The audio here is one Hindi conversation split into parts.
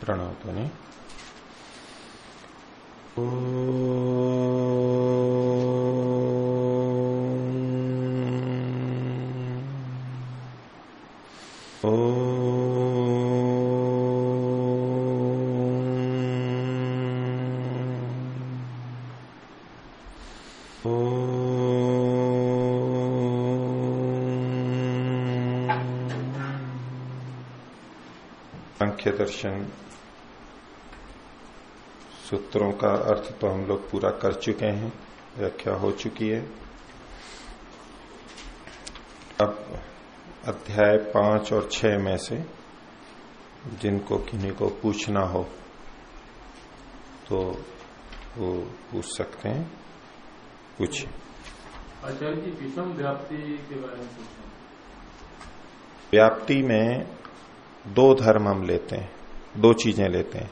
प्रणव ध्वनि सांख्य दर्शन सूत्रों का अर्थ तो हम लोग पूरा कर चुके हैं व्याख्या हो चुकी है। अब अध्याय पाँच और छह में से जिनको किन्हीं को पूछना हो तो वो पूछ सकते हैं। पूछिए। आचार्य जी विषम व्याप्ति के बारे में पूछना। व्याप्ति में दो धर्म हम लेते हैं, दो चीज़ें लेते हैं।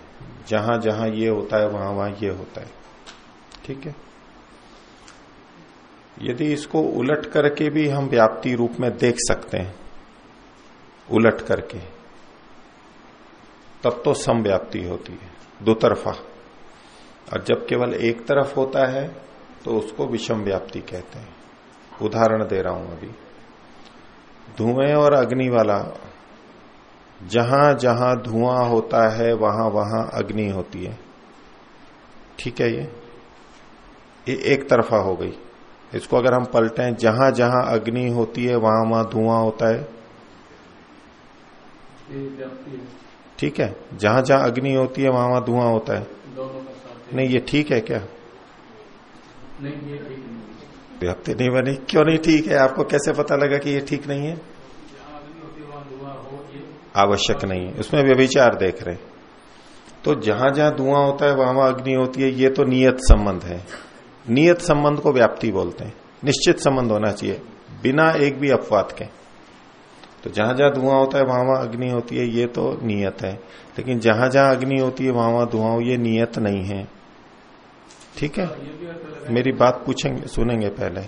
जहाँ जहाँ ये होता है, वहाँ वहाँ ये होता है। ठीक है? यदि इसको उलट करके भी हम व्याप्ति रूप में देख सकते हैं, उलट करके, तब तो समव्याप्ति होती है दो तरफा और जब केवल एक तरफ़ होता है तो उसको विषम व्याप्ति कहते हैं। उदाहरण दे रहा हूँ अभी। धुएँ और अग्नि वाला जहाँ जहाँ धुआँ होता है वहाँ वहाँ अग्नि होती है। ठीक है ये? ये एक तरफा हो गई। इसको अगर हम पलटें जहाँ जहाँ अग्नि होती है वहाँ वहाँ धुआँ होता है। ठीक है? जहाँ जहाँ अग्नि होती है वहाँ वहाँ धुआँ होता है। नहीं ये ठीक है क्या? नहीं ये ठीक नहीं है। नहीं बनी। क्यों नहीं ठीक है? आपको कैसे पता लगा कि ये ठीक नहीं है जहाँ अग्नि होती है वहाँ धुआँ हो ये आवश्यक नहीं है। उसमें व्यभिचार देख रहे तो जहाँ जहाँ धुआँ होता है, वहाँ वहाँ अग्नि होती है, ये तो नियत संबंध है। नियत संबंध को व्याप्ति बोलते हैं। निश्चित संबंध होना चाहिए। बिना एक भी अपवाद के। तो जहाँ जहाँ धुआँ होता है, वहाँ वहाँ अग्नि होती है, ये तो नियत है। लेकिन जहाँ जहाँ अग्नि होती है, वहाँ वहाँ धुआँ, ये नियत नहीं है। ठीक है? मेरी बात पूछेंगे, सुनेंगे पहले।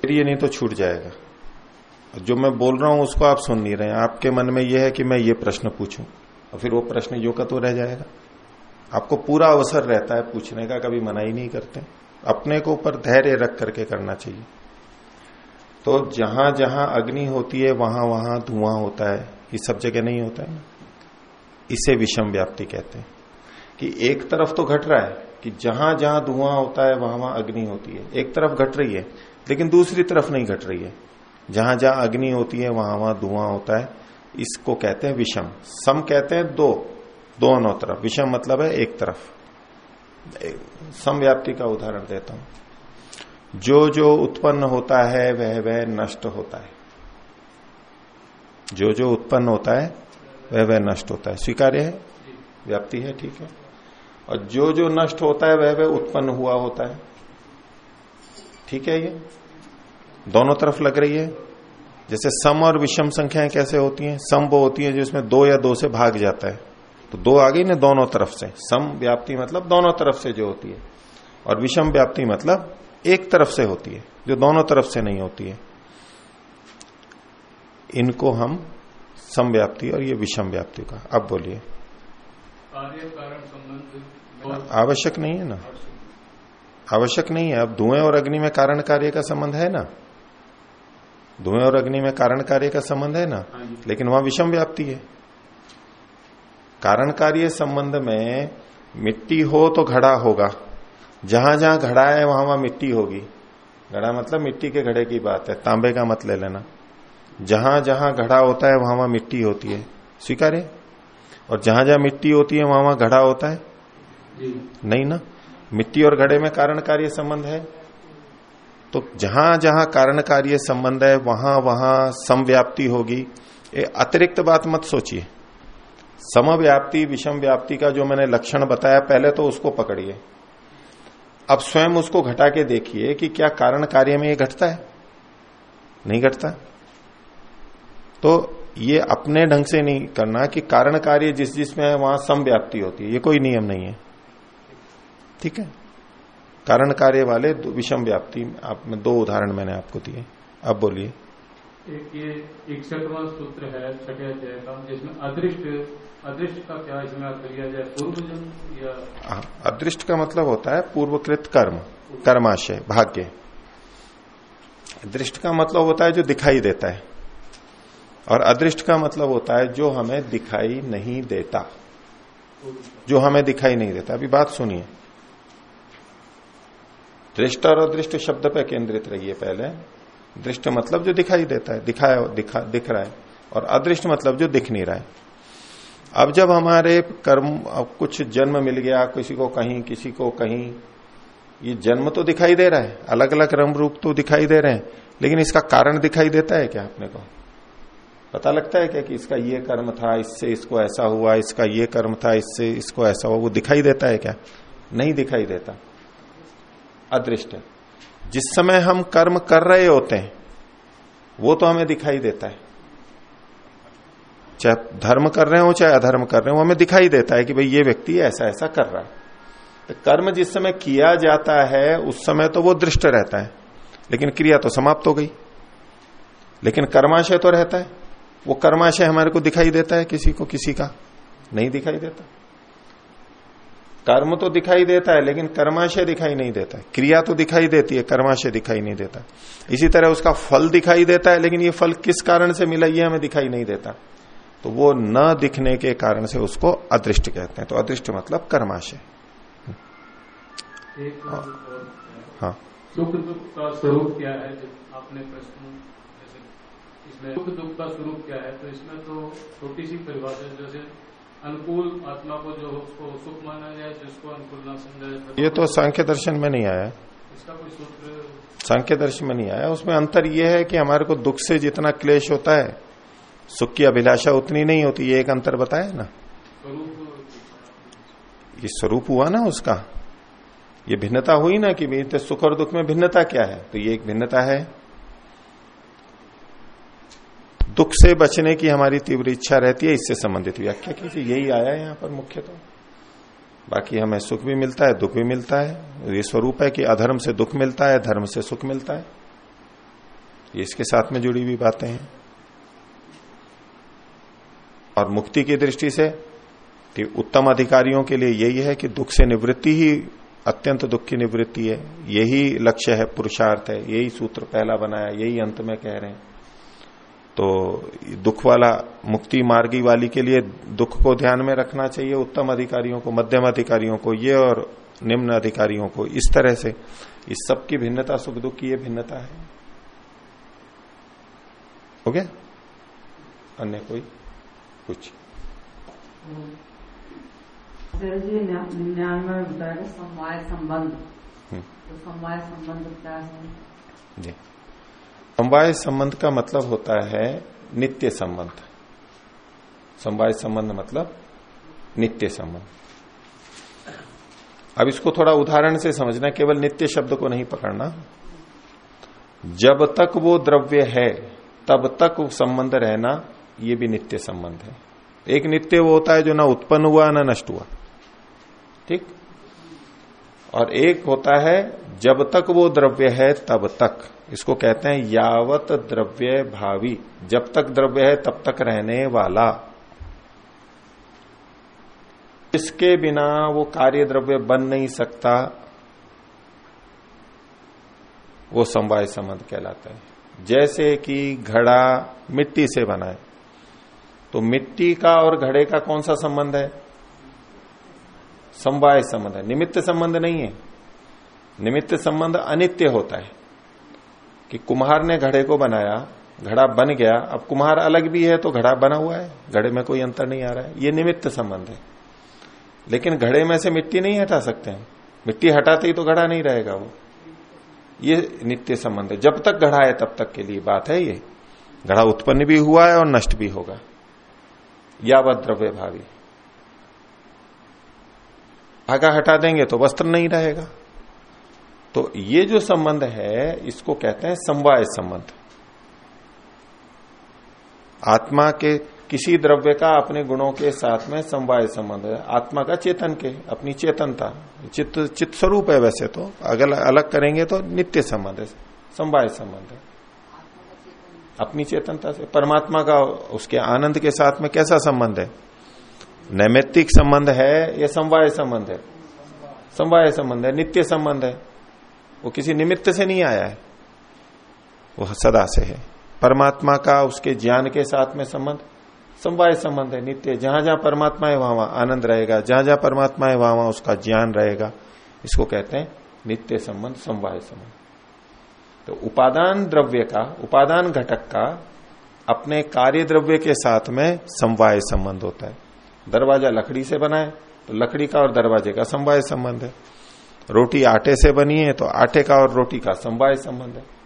फिर ये नहीं तो छूट जाएगा। जो मैं बोल रहा हूँ उसको आप सुन नहीं रहे हैं। आपके मन में यह है कि मैं ये प्रश्न पूछूँ, और फिर वो प्रश्न यो का तो रह जाएगा। आपको पूरा अवसर रहता है पूछने का, कभी मना ही नहीं करते। अपने को ऊपर धैर्य रख करके करना चाहिए। तो जहाँ जहाँ अग्नि होती है, वहाँ वहाँ धुआँ होता है। ये सब जगह नहीं होता है। इसे विषम व्याप्ति कहते हैं। कि एक तरफ़ तो घट रहा है कि जहाँ जहाँ धुआँ होता है, वहाँ वहाँ अग्नि होती है। एक तरफ़ घट रही है, लेकिन दूसरी तरफ़ नहीं घट रही है। जहाँ जहाँ अग्नि होती है, वहाँ वहाँ धुआँ होता है। इसको कहते हैं विषम। सम कहते हैं दो, दोनों तरफ़। विषम मतलब है एक तरफ़। समव्याप्ति का उदाहरण देता हूँ। जो जो उत्पन्न होता है, वह वह नष्ट होता है। जो जो उत्पन्न होता है, वह वह नष्ट होता है। स्वीकार्य है? व्याप्ति है, ठीक है। और जो जो नष्ट होता है, वह वह उत्पन्न हुआ होता है। ठीक है ये? दोनों तरफ़ लग रही है। जैसे सम और विषम संख्याएँ कैसे होती हैं? सम वो होती है जिसमें दो या दो से भाग जाता है। तो दो आ गई ना दोनों तरफ़ से। सम व्याप्ति मतलब दोनों तरफ़ से जो होती है। और विषम व्याप्ति मतलब एक तरफ़ से होती है, जो दोनों तरफ़ से नहीं होती है। इनको हम समव्याप्ति और ये विषम व्याप्ति का। अब बोलिए। आवश्यक नहीं है ना? आवश्यक नहीं है। अब धुएँ और अग्नि में कारण कार्य का संबंध है ना? धुएँ और अग्नि में कारण कार्य का संबंध है ना? हाँ लेकिन वहाँ विषम व्याप्ति है। कारण कार्य संबंध में मिट्टी हो तो घड़ा होगा। जहाँ जहाँ घड़ा है वहाँ वहाँ मिट्टी होगी। घड़ा मतलब मिट्टी के घड़े की बात है। तांबे का मत ले लेना। जहाँ जहाँ घड़ा होता है वहाँ वहाँ मिट्टी होती है। स्वीकार्य और जहाँ जहाँ मिट्टी होती है वहाँ वहाँ घड़ा होता है? नहीं ना? मिट्टी और घड़े में कारण कार्य संबंध है। तो जहाँ जहाँ कारण कार्य संबंध है, वहाँ वहाँ समव्याप्ति होगी। ये अतिरिक्त बात मत सोचिए। समव्याप्ति विषम व्याप्ति का जो मैंने लक्षण बताया, पहले तो उसको पकड़िए। अब स्वयं उसको घटा के देखिए कि क्या कारण कार्य में ये घटता है। नहीं घटता। तो ये अपने ढंग से नहीं करना कि कारण कार्य जिस जिसमें है, वहाँ समव्याप्ति होती है। ये कोई नियम नहीं है। ठीक है? कारण कार्य वाले विषम व्याप्ति आप में दो उदाहरण मैंने आपको दिए। अब बोलिए। एक ये इकसठवा सूत्र है छठे अध्याय का जिसमें अदृष्ट अदृष्ट का क्या इसमें अर्थ लिया जाए? या हाँ, अदृष्ट का मतलब होता है पूर्वकृत कर्म कर्माशय भाग्य। दृष्ट का मतलब होता है जो दिखाई देता है। और अदृष्ट का मतलब होता है जो हमें दिखाई नहीं देता। जो हमें दिखाई नहीं देता। अभी बात सुनिए। दृष्ट और अदृष्ट शब्द पर केंद्रित रहिए पहले। दृष्ट मतलब जो दिखाई देता है, दिखाया दिखा, दिख रहा है, और अदृष्ट मतलब जो दिख नहीं रहा है। अब जब हमारे कर्म, अब कुछ जन्म मिल गया, किसी को कहीं, किसी को कहीं, ये जन्म तो दिखाई दे रहा है अलग अलग रंग रूप तो दिखाई दे रहे हैं, लेकिन इसका कारण दिखाई देता है क्या अपने को? पता लगता है क्या कि इसका ये कर्म था, इससे इसको ऐसा हुआ, इसका ये कर्म था, इससे इसको ऐसा हुआ, वो दिखाई देता है क्या? नहीं दिखाई देता। अदृष्ट। जिस समय हम कर्म कर रहे होते हैं, वो तो हमें दिखाई देता है। चाहे धर्म कर रहे हो, चाहे अधर्म कर रहे हो, हमें दिखाई देता है कि भाई ये व्यक्ति ऐसा ऐसा कर रहा है। तो कर्म जिस समय किया जाता है, उस समय तो वो दृष्ट रहता है। लेकिन क्रिया तो समाप्त हो गई। लेकिन कर्माशय तो रहता है। वो कर्माशय हमारे को दिखाई देता है, किसी को किसी का नहीं दिखाई देता। कर्म तो दिखाई देता है लेकिन कर्माशय दिखाई नहीं देता क्रिया तो दिखाई देती है कर्माशय दिखाई नहीं देता। इसी तरह उसका फल दिखाई देता है लेकिन ये फल किस कारण से मिला ये हमें दिखाई नहीं देता। तो वो न दिखने के कारण से उसको अदृष्ट कहते हैं। तो अदृष्ट मतलब कर्माशय। है। हाँ। सुख दुख का स्वरूप क्या है आपने प्रश्न इसमें सुख दुख का स्वरूप क्या है तो इसमें तो छोटी सी परिभाषा जैसे अनुकूल आत्मा को जो उसको सुख माना जाए जिसको अनुकूल ना समझा जाए। ये तो सांख्य दर्शन में नहीं आया। इसका कोई सूत्र सांख्य दर्शन में नहीं आया। उसमें अंतर यह है कि हमारे को दुख से जितना क्लेश होता है सुख की अभिलाषा उतनी नहीं होती। ये एक अंतर बताया ना। ये स्वरूप हुआ ना उसका। ये भिन्नता हुई ना कि सुख और दुख में भिन्नता क्या है? तो ये एक भिन्नता है। दुख से बचने की हमारी तीव्र इच्छा रहती है, इससे संबंधित व्याख्या कीजिए। यही आया है यहाँ पर मुख्य तो बाकी हमें सुख भी मिलता है, दुख भी मिलता है। ये स्वरूप है कि अधर्म से दुख मिलता है, धर्म से सुख मिलता है। ये इसके साथ में जुड़ी हुई बातें हैं। और मुक्ति की दृष्टि से कि उत्तम अधिकारियों के लिए यही है कि दुख से निवृत्ति ही अत्यंत दुख की निवृत्ति है। यही लक्ष्य है, पुरुषार्थ है। यही सूत्र पहला बनाया, यही अंत में कह रहे हैं। तो दुख वाला मुक्ति मार्गी वाली के लिए दुख को ध्यान में रखना चाहिए उत्तम अधिकारियों को मध्यम अधिकारियों को ये और निम्न अधिकारियों को इस तरह से। इस सब की भिन्नता सुख दुख की ये भिन्नता है। हो गया? अन्य कोई? कुछ? सर जी निन्यानवे में बताया समवाय संबंध का मतलब होता है नित्य संबंध। समवाय संबंध मतलब नित्य संबंध। अब इसको थोड़ा उदाहरण से समझना, केवल नित्य शब्द को नहीं पकड़ना। जब तक वो द्रव्य है, तब तक संबंध रहना, ये भी नित्य संबंध है। एक नित्य वो होता है जो ना उत्पन्न हुआ, ना नष्ट हुआ। ठीक? और एक होता है, जब तक वो द्रव्य है, तब तक। इसको कहते हैं यावत द्रव्य भावी। जब तक द्रव्य है, तब तक रहने वाला। इसके बिना वो कार्य द्रव्य बन नहीं सकता। वो समवाय संबंध कहलाता है। जैसे कि घड़ा मिट्टी से बना है। तो मिट्टी का और घड़े का कौन सा संबंध है? समवाय संबंध है। निमित्त संबंध नहीं है। निमित्त संबंध अनित्य होता है। कि कुम्हार ने घड़े को बनाया, घड़ा बन गया। अब कुम्हार अलग भी है तो घड़ा बना हुआ है। घड़े में कोई अंतर नहीं आ रहा है। ये निमित्त संबंध है। लेकिन घड़े में से मिट्टी नहीं हटा सकते हैं। मिट्टी हटाते ही तो घड़ा नहीं रहेगा वो। ये नित्य संबंध है। जब तक घड़ा है, तब तक के लिए बात है ये। घड़ा उत्पन्न भी हुआ है और नष्ट भी होगा। यावत द्रव्य भावी धागा हटा देंगे तो वस्त्र नहीं रहेगा। तो ये जो संबंध है, इसको कहते हैं समवाय संबंध। आत्मा के किसी द्रव्य का अपने गुणों के साथ में समवाय संबंध है। आत्मा का चेतन के, अपनी चेतनता। चित्त चित्त स्वरूप है वैसे तो। अगर अलग करेंगे तो नित्य संबंध है, समवाय संबंध है। अपनी चेतनता से। परमात्मा का, उसके आनंद के साथ में कैसा संबंध है? नैमित्तिक संबंध है या समवाय संबंध है? समवाय संबंध है, नित्य संबंध है। वो किसी निमित्त से नहीं आया है। वो सदा से है। परमात्मा का उसके ज्ञान के साथ में संबंध, समवाय संबंध है, नित्य। जहाँ जहाँ परमात्मा है, वहाँ वहाँ आनंद रहेगा। जहाँ जहाँ परमात्मा है, वहाँ वहाँ उसका ज्ञान रहेगा। इसको कहते हैं नित्य संबंध, समवाय संबंध। तो उपादान द्रव्य का, उपादान घटक का अपने कार्य द्रव्य के साथ में समवाय संबंध होता है। दरवाज़ा लकड़ी से बना है तो लकड़ी का और दरवाजे का समवाय संबंध है। रोटी आटे से बनी है तो आटे का और रोटी का समवाय संबंध है।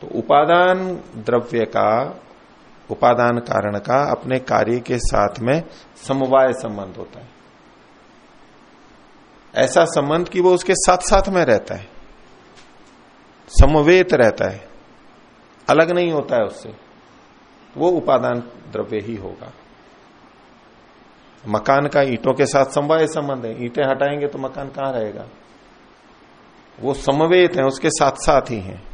तो उपादान द्रव्य का, उपादान कारण का अपने कार्य के साथ में समवाय संबंध होता है। ऐसा संबंध कि वो उसके साथ साथ में रहता है। समवेत रहता है। अलग नहीं होता है उससे। वो उपादान द्रव्य ही होगा। मकान का ईंटों के साथ समवाय संबंध है। ईंटें हटाएँगे तो मकान कहाँ रहेगा? वो समवेत है, उसके साथ साथ ही हैं।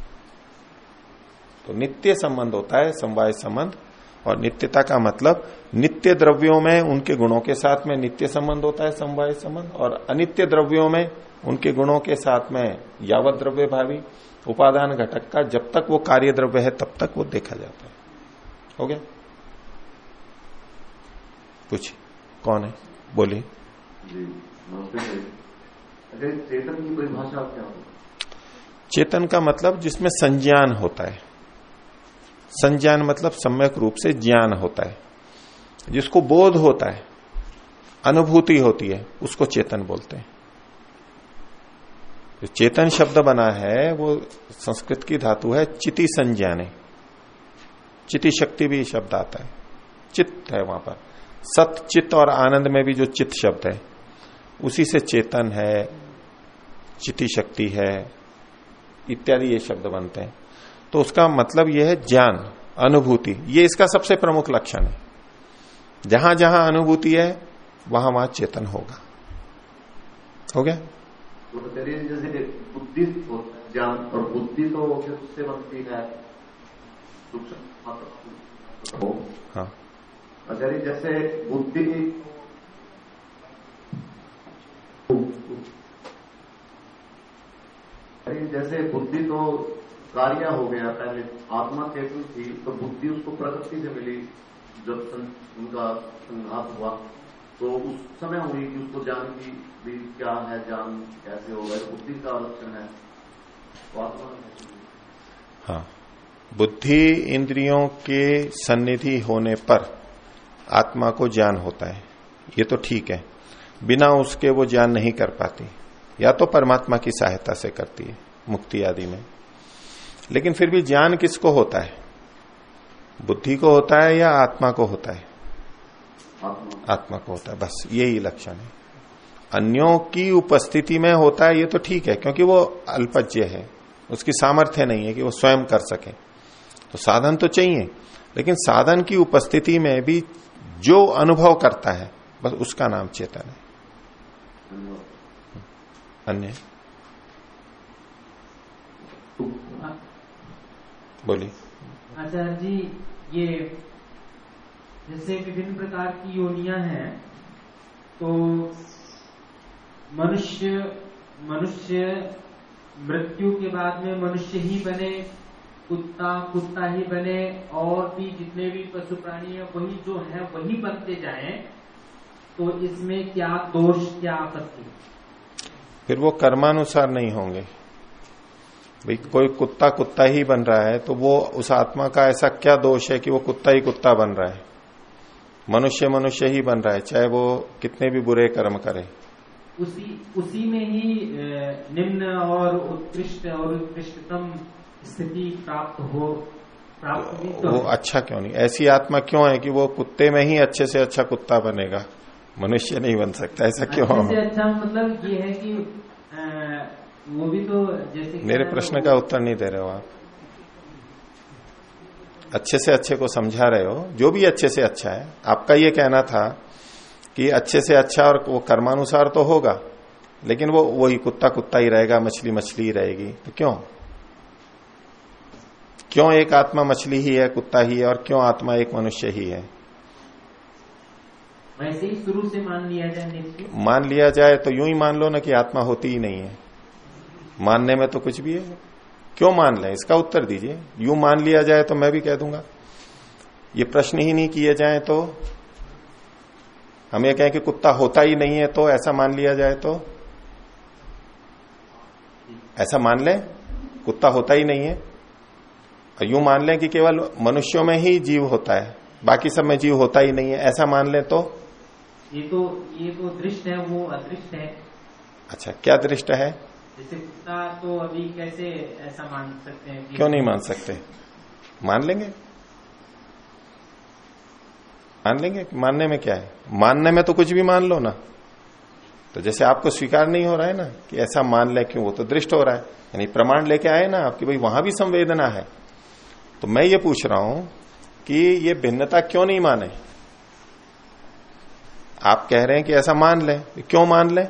तो नित्य संबंध होता है, समवाय संबंध, और नित्यता का मतलब नित्य द्रव्यों में उनके गुणों के साथ में नित्य संबंध होता है, समवाय संबंध, और अनित्य द्रव्यों में उनके गुणों के साथ में यावत द्रव्य भावी उपादान घटक का जब तक वो कार्य द्रव्य है, तब तक वो देखा जाता है। हो गया? पूछिए। कौन है? बोलिए। अगर चेतन की परिभाषा क्या होगी चेतन का मतलब जिसमें संज्ञान होता है। संज्ञान मतलब सम्यक रूप से ज्ञान होता है। जिसको बोध होता है, अनुभूति होती है, उसको चेतन बोलते हैं। जो चेतन शब्द बना है, वो संस्कृत की धातु है, चिति संज्ञाने। चिति शक्ति भी शब्द आता है। चित्त है वहाँ पर। सत, चित्त और आनंद में भी जो चित्त शब्द है उसी से चेतन है चिति शक्ति है इत्यादि ये शब्द बनते हैं। तो उसका मतलब यह है ज्ञान अनुभूति। ये इसका सबसे प्रमुख लक्षण है। जहाँ जहाँ अनुभूति है वहाँ वहाँ चेतन होगा। हो गया? जैसे बुद्धि ज्ञान और बुद्धि तो उससे बनती है। हाँ। आचार्य जैसे बुद्धि जैसे बुद्धि तो कार्य हो गया पहले आत्मा चेतन थी तो बुद्धि उसको प्रकृति से मिली जब सं, उनका संघात हुआ। तो उस समय हुई कि उसको जान की भी क्या है जान कैसे होगा ये बुद्धि का लक्षण है। तो आत्मा हाँ। बुद्धि इंद्रियों के सन्निधि होने पर आत्मा को ज्ञान होता है। ये तो ठीक है। बिना उसके वो ज्ञान नहीं कर पाती। या तो परमात्मा की सहायता से करती है। मुक्ति आदि में। लेकिन फिर भी ज्ञान किसको होता है? बुद्धि को होता है या आत्मा को होता है? आत्मा। आत्मा को होता है बस यही लक्षण है। अन्यों की उपस्थिति में होता है ये तो ठीक है क्योंकि वो अल्पज्य है। उसकी सामर्थ्य नहीं है कि वो स्वयं कर सके। तो साधन तो चाहिए लेकिन साधन की उपस्थिति में भी जो अनुभव करता है बस उसका नाम चेतन है। अन्य? बोलिए। आचार्य जी ये जैसे विभिन्न प्रकार की योनियाँ हैं तो मनुष्य मनुष्य मृत्यु के बाद में मनुष्य ही बने कुत्ता कुत्ता ही बने और भी जितने भी पशु प्राणी है वही जो है वही बनते जाए तो इसमें क्या दोष क्या आपत्ति? फिर वो कर्मानुसार नहीं होंगे। भाई कोई कुत्ता कुत्ता ही बन रहा है तो वो उस आत्मा का ऐसा क्या दोष है कि वो कुत्ता ही कुत्ता बन रहा है? मनुष्य मनुष्य ही बन रहा है चाहे वो कितने भी बुरे कर्म करे। उसी उसी में ही निम्न और उत्कृष्ट और उत्कृष्टतम स्थिति प्राप्त हो प्राप्त तो वो अच्छा क्यों नहीं? ऐसी आत्मा क्यों है कि वो कुत्ते में ही अच्छे से अच्छा कुत्ता बनेगा? मनुष्य नहीं बन सकता ऐसा क्यों? अच्छे मतलब ये है कि वो भी तो जैसे मेरे प्रश्न का उत्तर नहीं दे रहे हो आप। अच्छे से अच्छे को समझा रहे हो। जो भी अच्छे से अच्छा है। आपका ये कहना था कि अच्छे से अच्छा और वो कर्मानुसार तो होगा लेकिन वो वही कुत्ता कुत्ता ही रहेगा मछली मछली ही रहेगी। तो क्यों? क्यों एक आत्मा मछली ही है कुत्ता ही है और क्यों आत्मा एक मनुष्य ही है? वैसे ही शुरू से मान लिया जाए मान लिया जाए तो यूँ ही मान लो ना कि आत्मा होती ही नहीं है। मानने में तो कुछ भी है। क्यों मान लें? इसका उत्तर दीजिए। यूँ मान लिया जाए तो मैं भी कह दूँगा। ये प्रश्न ही नहीं किए जाए तो? हम ये कहें कि कुत्ता होता ही नहीं है तो ऐसा मान लिया जाए तो? ऐसा मान लें? कुत्ता होता ही नहीं है। और यूँ मान लें कि केवल मनुष्यों में ही जीव होता है बाकी सब में जीव होता ही नहीं है ऐसा मान लें तो? ये तो ये तो दृष्ट है वो अदृष्ट है। अच्छा क्या दृष्ट है? जैसे कुत्ता तो अभी कैसे ऐसा मान सकते हैं क्यों नहीं मान सकते? मान लेंगे। मान लेंगे मानने में क्या है? मानने में तो कुछ भी मान लो ना। तो जैसे आपको स्वीकार नहीं हो रहा है ना कि ऐसा मान ले क्यों? वो तो दृष्ट हो रहा है। यानी प्रमाण लेके आए ना आपकी भाई वहाँ भी संवेदना है। तो मैं ये पूछ रहा हूँ कि ये भिन्नता क्यों नहीं माने? आप कह रहे हैं कि ऐसा मान ले। क्यों मान ले?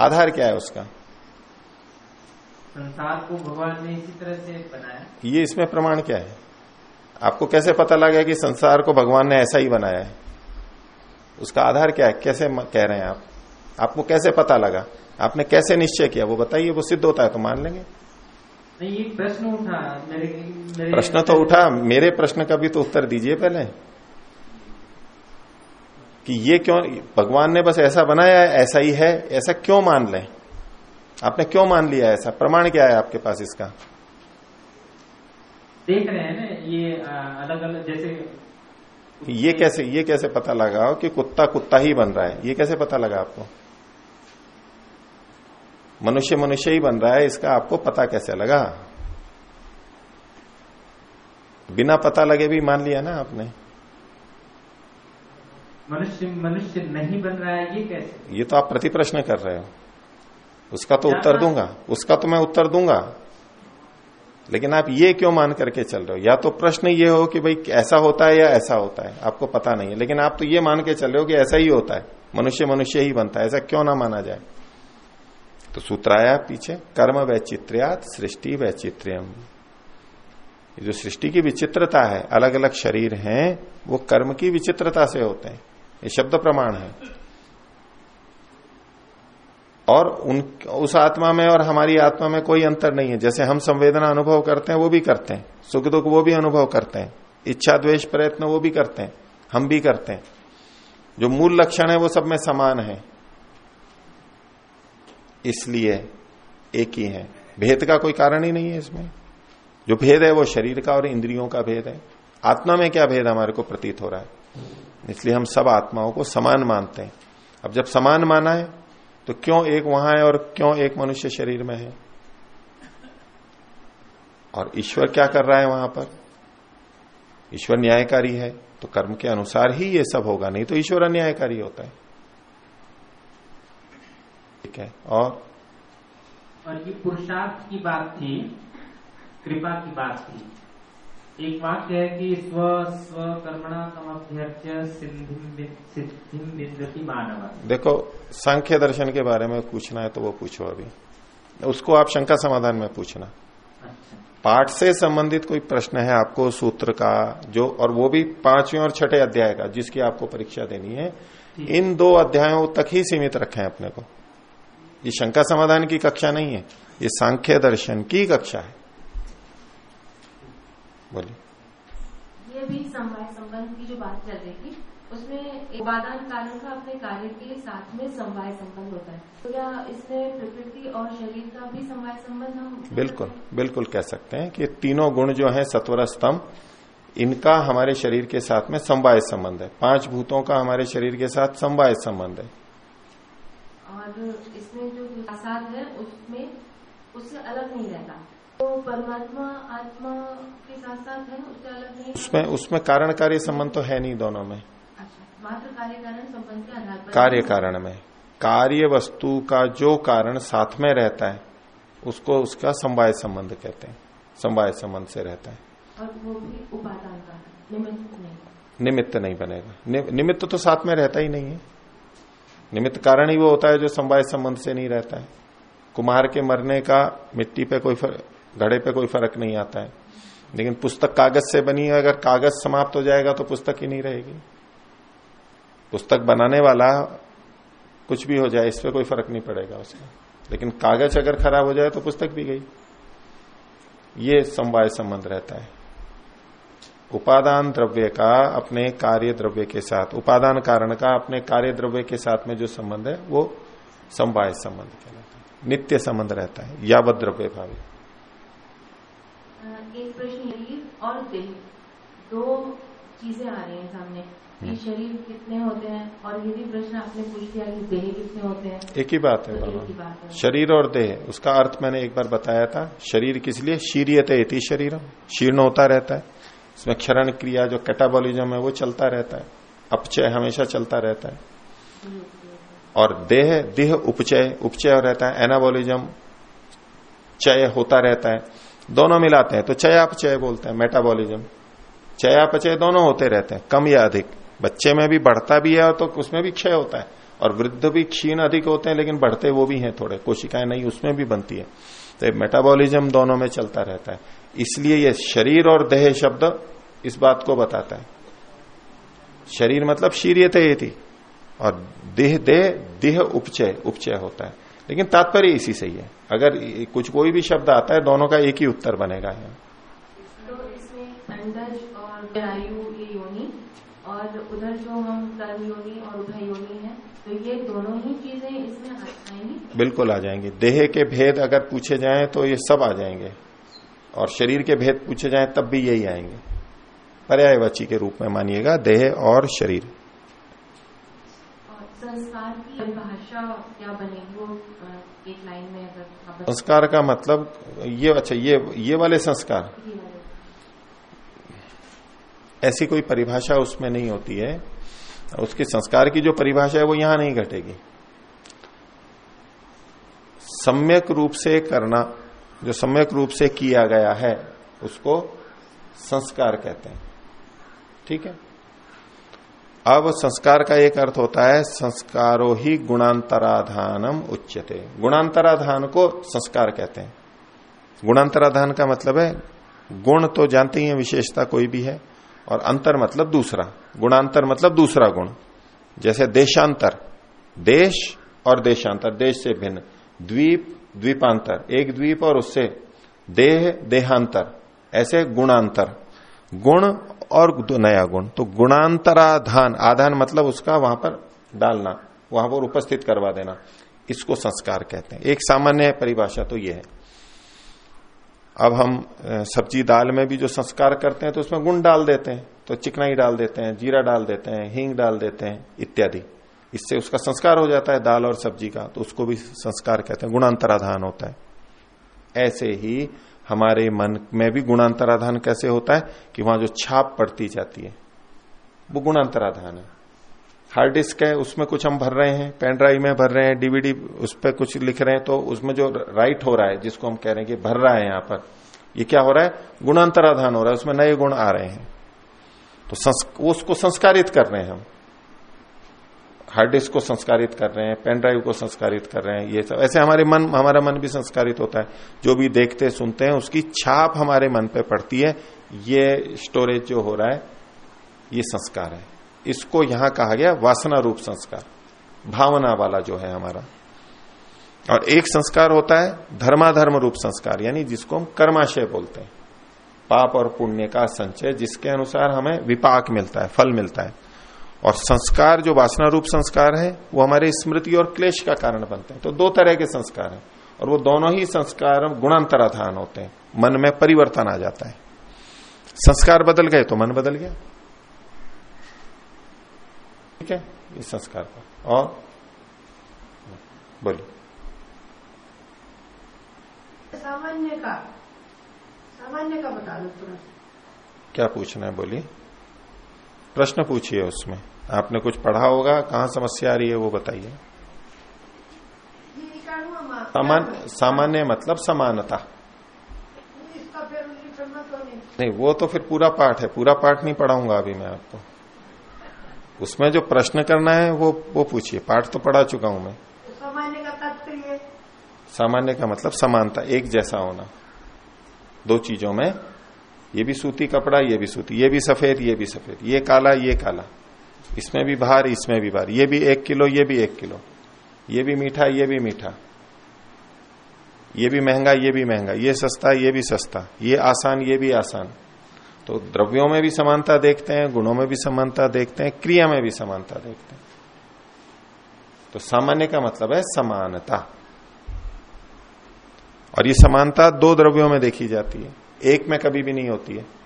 आधार क्या है उसका? संसार को भगवान ने इसी तरह से बनाया। ये इसमें प्रमाण क्या है? आपको कैसे पता लगा कि संसार को भगवान ने ऐसा ही बनाया है? उसका आधार क्या है? कैसे कह रहे हैं आप? आपको कैसे पता लगा? आपने कैसे निश्चय किया? वो बताइए वो सिद्ध होता है तो मान लेंगे। नहीं प्रश्न उठा मेरे मेरे प्रश्न तो उठा। मेरे प्रश्न का भी तो उत्तर दीजिए पहले। कि ये क्यों भगवान ने बस ऐसा बनाया है ऐसा ही है ऐसा क्यों मान लें? आपने क्यों मान लिया ऐसा? प्रमाण क्या है आपके पास इसका? देख रहे हैं ना ये अलग अलग जैसे ये कैसे ये कैसे पता लगा कि कुत्ता कुत्ता ही बन रहा है? ये कैसे पता लगा आपको? मनुष्य मनुष्य ही बन रहा है इसका आपको पता कैसे लगा? बिना पता लगे भी मान लिया ना आपने। मनुष्य मनुष्य नहीं बन रहा है ये कैसे? ये तो आप प्रति प्रश्न कर रहे हो। उसका तो उत्तर दूँगा। उसका तो मैं उत्तर दूँगा। लेकिन आप ये क्यों मान करके चल रहे हो? या तो प्रश्न ये हो कि भाई ऐसा होता है या ऐसा होता है? आपको पता नहीं है। लेकिन आप तो ये मान के चल रहे हो कि ऐसा ही होता है। मनुष्य मनुष्य ही बनता है। ऐसा क्यों ना माना जाए? तो सूत्र आया पीछे कर्म वैचित्र्यात सृष्टि वैचित्र्यम। जो सृष्टि की विचित्रता है अलग अलग शरीर हैं वो कर्म की विचित्रता से होते हैं। ये शब्द प्रमाण है। और उन, उस आत्मा में और हमारी आत्मा में कोई अंतर नहीं है। जैसे हम संवेदना अनुभव करते हैं, वो भी करते हैं। सुख दुख वो भी अनुभव करते हैं। इच्छा द्वेष प्रयत्न वो भी करते हैं। हम भी करते हैं। जो मूल लक्षण है, वो सब में समान है। इसलिए एक ही है। भेद का कोई कारण ही नहीं है इसमें। जो भेद है, वो शरीर का और इंद्रियों का भेद है। आत्मा में क्या भेद हमारे को प्रतीत हो रहा है? इसलिए हम सब आत्माओं को समान मानते हैं। अब जब समान माना है तो क्यों एक वहाँ है और क्यों एक मनुष्य शरीर में है? और ईश्वर क्या कर रहा है वहाँ पर? ईश्वर न्यायकारी है तो कर्म के अनुसार ही ये सब होगा, नहीं तो ईश्वर अन्यायकारी होता है। ठीक है, और? और ये पुरुषार्थ की बात थी, कृपा की बात थी। एक वाक्य है कि स्व स्व कर्मणा कमभ्यर्च्य सिद्धिम विन्दति मानव देखो सांख्य दर्शन के बारे में पूछना है तो वो पूछो अभी। उसको आप शंका समाधान में पूछना। अच्छा। पाठ से संबंधित कोई प्रश्न है आपको सूत्र का जो और वो भी पाँचवें और छठे अध्याय का जिसकी आपको परीक्षा देनी है इन दो अध्यायों तक ही सीमित रखें अपने को। ये शंका समाधान की कक्षा नहीं है ये सांख्य दर्शन की कक्षा है। बोलिए। ये भी समवाय संबंध की जो बात चल रही थी उसमें उपादान कारण का अपने कार्य के साथ में समवाय संबंध होता है। तो क्या इसमें प्रकृति और शरीर का भी समवाय संबंध हम बिल्कुल बिल्कुल कह सकते हैं कि तीनों गुण जो है सत्वर स्तंभ इनका हमारे शरीर के साथ में समवाय संबंध है। पाँच भूतों का हमारे शरीर के साथ समवाय संबंध है। और इसमें जो आसाद है उसमें उससे अलग नहीं रहता। तो परमात्मा आत्मा के साथ साथ है उससे अलग नहीं उसमें उसमें कारण कार्य संबंध तो है नहीं दोनों में। अच्छा मात्र कार्य कारण संबंध के आधार पर। कार्य कारण में। कार्य वस्तु का जो कारण साथ में रहता है उसको उसका समवाय संबंध कहते हैं। समवाय संबंध से रहता है। और वो भी उपादान का निमित्त नहीं। निमित्त नहीं बनेगा। नि, निमित्त तो साथ में रहता ही नहीं है। निमित्त कारण ही वो होता है जो समवाय संबंध से नहीं रहता है। कुम्हार के मरने का मिट्टी पे कोई घड़े पे कोई फ़र्क नहीं आता है। लेकिन पुस्तक कागज़ से बनी है, अगर कागज़ समाप्त हो जाएगा तो पुस्तक ही नहीं रहेगी। पुस्तक बनाने वाला कुछ भी हो जाए, इस पर कोई फ़र्क नहीं पड़ेगा उसका। लेकिन कागज़ अगर खराब हो जाए तो पुस्तक भी गई। ये समवाय संबंध रहता है। उपादान द्रव्य का अपने कार्य द्रव्य के साथ, उपादान कारण का अपने कार्य द्रव्य के साथ में जो संबंध है, वो समवाय संबंध कहलाता है। नित्य संबंध रहता है, यावत द्रव्य भावी प्रश्न शरीर और देह दो चीज़ें आ रही हैं सामने। कि शरीर कितने होते हैं और यदि प्रश्न आपने पूछ दिया कि देह कितने होते हैं। एक ही बात है तो है शरीर और देह उसका अर्थ मैंने एक बार बताया था। शरीर किस लिए? शीरियत इति शरीर शीर्ण होता रहता है। इसमें क्षरण क्रिया जो कैटाबॉलिज्म है वो चलता रहता है। अपचय हमेशा चलता रहता है। और देह देह उपचय उपचय रहता है। एनाबॉलिज्म चय होता रहता है। दोनों मिलाते हैं तो चयापचय बोलते हैं मेटाबॉलिज्म चयापचय दोनों होते रहते हैं, कम या अधिक। बच्चे में भी बढ़ता भी है तो उसमें भी क्षय होता है, और वृद्ध भी क्षीण अधिक होते हैं, लेकिन बढ़ते वो भी हैं थोड़े, कोशिकाएँ नहीं, उसमें भी बनती है। तो मेटाबॉलिज्म दोनों में चलता रहता है। इसलिए ये शरीर और देह शब्द इस बात को बताता है। शरीर मतलब शीरियत थी, और देह देह देह उपचय उपचय होता है। लेकिन तात्पर्य इसी से ही है। अगर कुछ कोई भी शब्द आता है दोनों का एक ही उत्तर बनेगा। यहाँ तो और उधर जो हम कर्म योनि और उभय योनि है तो ये दोनों ही चीज़ें इसमें आएँगी बिल्कुल आ जाएँगे। देह के भेद अगर पूछे जाएँ तो ये सब आ जाएँगे। और शरीर के भेद पूछे जाएँ तब भी यही आएँगे। पर्याय पर्यायवाची के रूप में मानिएगा देह और शरीर। और संस्कार की परिभाषा क्या बनेगी? वो एक लाइन में अगर संस्कार का मतलब ये अच्छा ये ये वाले संस्कार। ये वाले। ऐसी कोई परिभाषा उसमें नहीं होती है। उसके संस्कार की जो परिभाषा है वो यहाँ नहीं घटेगी। सम्यक रूप से करना जो सम्यक रूप से किया गया है उसको संस्कार कहते हैं। ठीक है? अब संस्कार का एक अर्थ होता है संस्कारो ही गुणांतराधानम उच्यते। गुणांतराधान को संस्कार कहते हैं। गुणांतराधान का मतलब है, गुण तो जानते ही हैं, विशेषता कोई भी है, और अंतर मतलब दूसरा। गुणांतर मतलब दूसरा गुण। जैसे देशांतर। देश और देशांतर, देश से भिन्न। द्वीप, द्वीपांतर। एक द्वीप और उससे देह, देहांतर। ऐसे गुणांतर। गुण और नया गुण। तो गुणांतराधान, आधान मतलब उसका वहाँ पर डालना, वहाँ पर उपस्थित करवा देना। इसको संस्कार कहते हैं। एक सामान्य परिभाषा तो यह है। अब हम सब्ज़ी दाल में भी जो संस्कार करते हैं तो उसमें गुण डाल देते हैं। तो चिकनाई डाल देते हैं, जीरा डाल देते हैं, हींग डाल देते हैं, इत्यादि। इससे उसका संस्कार हो जाता है दाल और सब्ज़ी का तो उसको भी संस्कार कहते हैं। गुणांतराधान होता है। ऐसे ही हमारे मन में भी गुणांतराधान कैसे होता है कि वहाँ जो छाप पड़ती जाती है वो गुणांतराधान है। हार्ड डिस्क है उसमें कुछ हम भर रहे हैं पेन ड्राइव में भर रहे हैं डीवीडी उस पर कुछ लिख रहे हैं तो उसमें जो राइट हो रहा है जिसको हम कह रहे हैं कि भर रहा है यहाँ पर ये क्या हो रहा है? गुणांतराधान हो रहा है उसमें नए गुण आ रहे हैं। तो संस, उसको संस्कारित कर रहे हैं हम। हार्ड डिस्क को संस्कारित कर रहे हैं, पेन ड्राइव को संस्कारित कर रहे हैं, ये सब। ऐसे हमारे मन, हमारा मन भी संस्कारित होता है। जो भी देखते, सुनते हैं, उसकी छाप हमारे मन पे पड़ती है। ये स्टोरेज जो हो रहा है, ये संस्कार है। इसको यहाँ कहा गया वासना रूप संस्कार। भावना वाला जो है हमारा। और एक संस्कार होता है धर्माधर्म रूप संस्कार, यानी जिसको हम कर्माशय बोलते हैं। पाप और पुण्य का संचय जिसके अनुसार हमें विपाक मिलता है, फल मिलता है। और संस्कार जो वासना रूप संस्कार है वो हमारे स्मृति और क्लेश का कारण बनते हैं। तो दो तरह के संस्कार हैं और वो दोनों ही संस्कार गुणांतराधान होते हैं। मन में परिवर्तन आ जाता है। संस्कार बदल गए तो मन बदल गया। ठीक है? इस संस्कार का और? बोलिए। सामान्य का। सामान्य का बता दो थोड़ा क्या पूछना है? बोलिए। प्रश्न पूछिए उसमें। आपने कुछ पढ़ा होगा, कहाँ समस्या आ रही है वो बताइए। मात्र सामान्य मतलब समानता। नहीं, वो तो फिर पूरा पाठ है, पूरा पाठ नहीं पढ़ाऊँगा अभी मैं आपको। उसमें जो प्रश्न करना है, वो वो पूछिए। पाठ तो पढ़ा चुका हूँ मैं। सामान्य का तात्पर्य सामान्य का मतलब समानता, एक जैसा होना। दो चीज़ों में, ये भी सूती कपड़ा, ये भी सूती, ये भी सफ़ेद, ये भी सफ़ेद। ये काला ये काला। इसमें भी भार, इसमें भी बाहर ये भी एक किलो, ये भी एक किलो। ये भी मीठा, ये भी मीठा। ये भी महँगा, ये भी महँगा। ये सस्ता, ये भी सस्ता। ये आसान, ये भी आसान। तो द्रव्यों में भी समानता देखते हैं, गुणों में भी समानता देखते हैं, क्रिया में भी समानता देखते हैं। तो सामान्य का मतलब है समानता। और ये समानता दो द्रव्यों में देखी जाती है। एक में कभी भी नहीं होती है।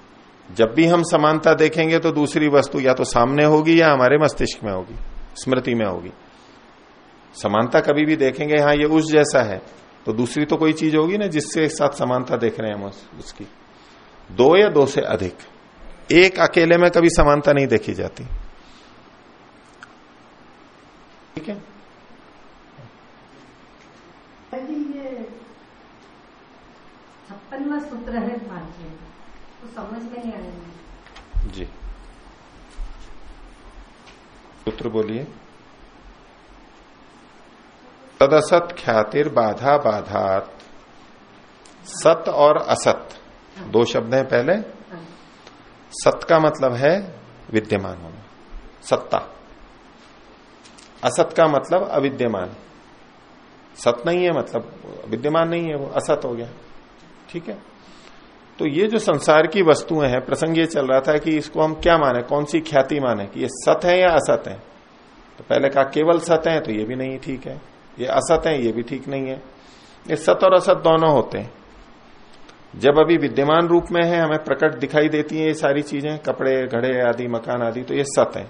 जब भी हम समानता देखेंगे तो दूसरी वस्तु या तो सामने होगी या हमारे मस्तिष्क में होगी, स्मृति में होगी। समानता कभी भी देखेंगे हाँ ये उस जैसा है तो दूसरी तो कोई चीज़ होगी ना जिससे साथ समानता देख रहे हैं हम उसकी। दो या दो से अधिक। एक अकेले में कभी समानता नहीं देखी जाती। ठीक है? छप्पनवा सूत्र है समझ में नहीं जी। सूत्र बोलिए। तदसत ख्यातिर बाधा बाधात। सत और असत। दो शब्द हैं पहले। सत का मतलब है विद्यमान होना। सत्ता। असत का मतलब अविद्यमान। सत नहीं है मतलब विद्यमान नहीं है वो असत हो गया। ठीक है? तो ये जो संसार की वस्तुएँ हैं, प्रसंग ये चल रहा था कि इसको हम क्या माने? कौन सी ख्याति माने? कि ये सत है या असत है? तो पहले कहा केवल सत है तो ये भी नहीं ठीक है। ये असत है, ये भी ठीक नहीं है। ये सत और असत दोनों होते हैं। जब अभी विद्यमान रूप में है, हमें प्रकट दिखाई देती है ये सारी चीज़ें, कपड़े, घड़े आदि, मकान आदि तो ये सत है।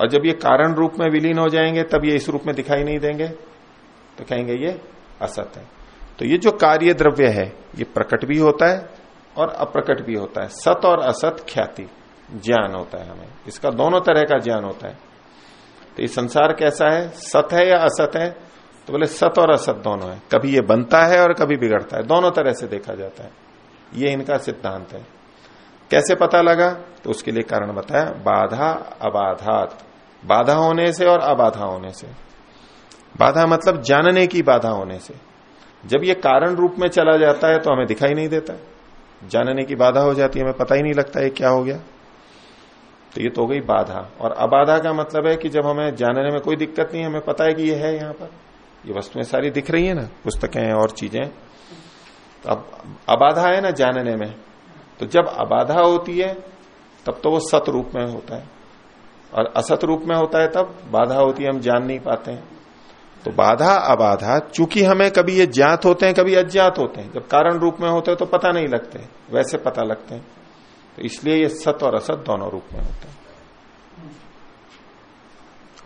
और जब ये कारण रूप में विलीन हो जाएँगे, तब ये इस रूप में दिखाई नहीं देंगे। तो कहेंगे ये असत है। तो ये जो कार्य द्रव्य है, ये प्रकट भी होता है और अप्रकट भी होता है। सत और असत ख्याति, ज्ञान होता है हमें। इसका दोनों तरह का ज्ञान होता है। तो ये संसार कैसा है? सत है या असत है? तो बोले सत और असत दोनों है। कभी ये बनता है और कभी बिगड़ता है। दोनों तरह से देखा जाता है। ये इनका सिद्धांत है। कैसे पता लगा? तो उसके लिए कारण बताया। बाधा, अबाधात। बाधा होने से और अबाधा होने से। बाधा मतलब जानने की बाधा होने से। जब ये कारण रूप में चला जाता है तो हमें दिखाई नहीं देता। जानने की बाधा हो जाती है, हमें पता ही नहीं लगता है क्या हो गया। तो ये तो हो गई बाधा। और अबाधा का मतलब है कि जब हमें जानने में कोई दिक्कत नहीं है हमें पता है कि ये है यहाँ पर। ये वस्तुएँ सारी दिख रही है ना, पुस्तकें और चीज़ें। तो अब अबाधा है ना जानने में। तो जब अबाधा होती है, तब तो वो सत रूप में होता है। और असत रूप में होता है तब बाधा होती है, हम जान नहीं पाते हैं। तो बाधा अबाधा चूँकि हमें कभी ये ज्ञात होते हैं कभी अज्ञात होते हैं। जब कारण रूप में होते हैं तो पता नहीं लगते वैसे पता लगते हैं। तो इसलिए ये सत और असत दोनों रूप में होते हैं।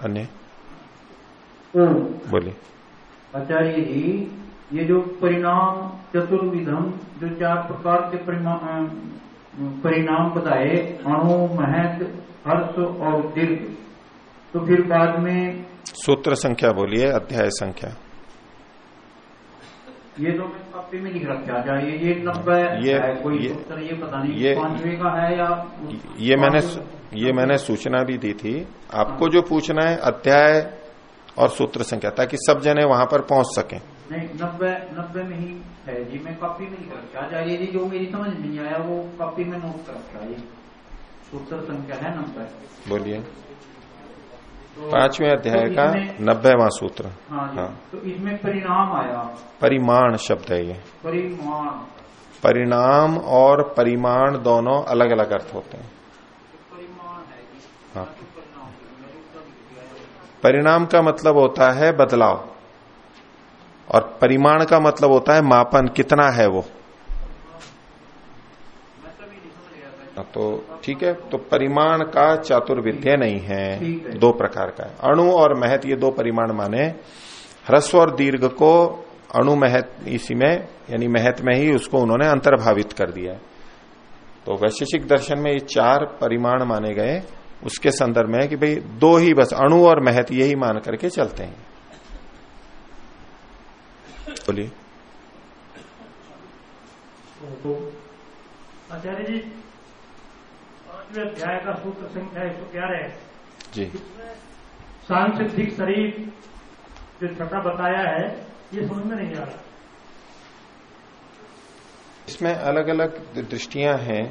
अन्य? बोलिए। आचार्य जी ये जो परिणाम चतुर्विधम जो चार प्रकार के परिणाम बताए अणु महत हर्ष और दीर्घ तो फिर बाद में सूत्र संख्या बोलिए अध्याय संख्या। ये तो मैं कॉपी में लिख रखा ये नब्बे ये कोई ये, ये पता नहीं ये पांचवे का है या ये मैंने ये मैंने सूचना भी दी थी। आपको जो पूछना है अध्याय और सूत्र संख्या ताकि सब जने वहाँ पर पहुँच सके। नहीं नब्बे नब्बे में ही है जी मैं कॉपी में लिख रखा जी जो मेरी समझ नहीं आया वो कॉपी में नोट कर रखा सूत्र संख्या है नब्बे। बोलिए। पाँचवें अध्याय तो का नब्बेवा सूत्र। हाँ हाँ। तो इसमें परिणाम आया। परिमाण शब्द है ये। परिमाण। परिणाम और परिमाण दोनों अलग अलग अर्थ होते हैं। परिमाण हाँ। तो है। परिणाम का मतलब होता है बदलाव। और परिमाण का मतलब होता है मापन। कितना है वो मैं तभी नहीं समझ गया था हाँ, तो ठीक है तो परिमाण का चातुर्विध्य नहीं है। है। दो प्रकार का है। अणु और महत ये दो परिमाण माने। ह्रस्व और दीर्घ को अणु महत इसी में यानी महत में ही उसको उन्होंने अंतर्भावित कर दिया है। तो वैशेषिक दर्शन में ये चार परिमाण माने गए। उसके संदर्भ में है कि भाई दो ही बस अणु और महत यही मान करके चलते हैं। बोलिए। तो आचार्य जी अध्याय का सूत्र संख्या एक सौ ग्यारह जी। सांसिद्धिक शरीर जो छठा बताया है ये समझ में नहीं आ रहा। इसमें अलग अलग दृष्टियाँ हैं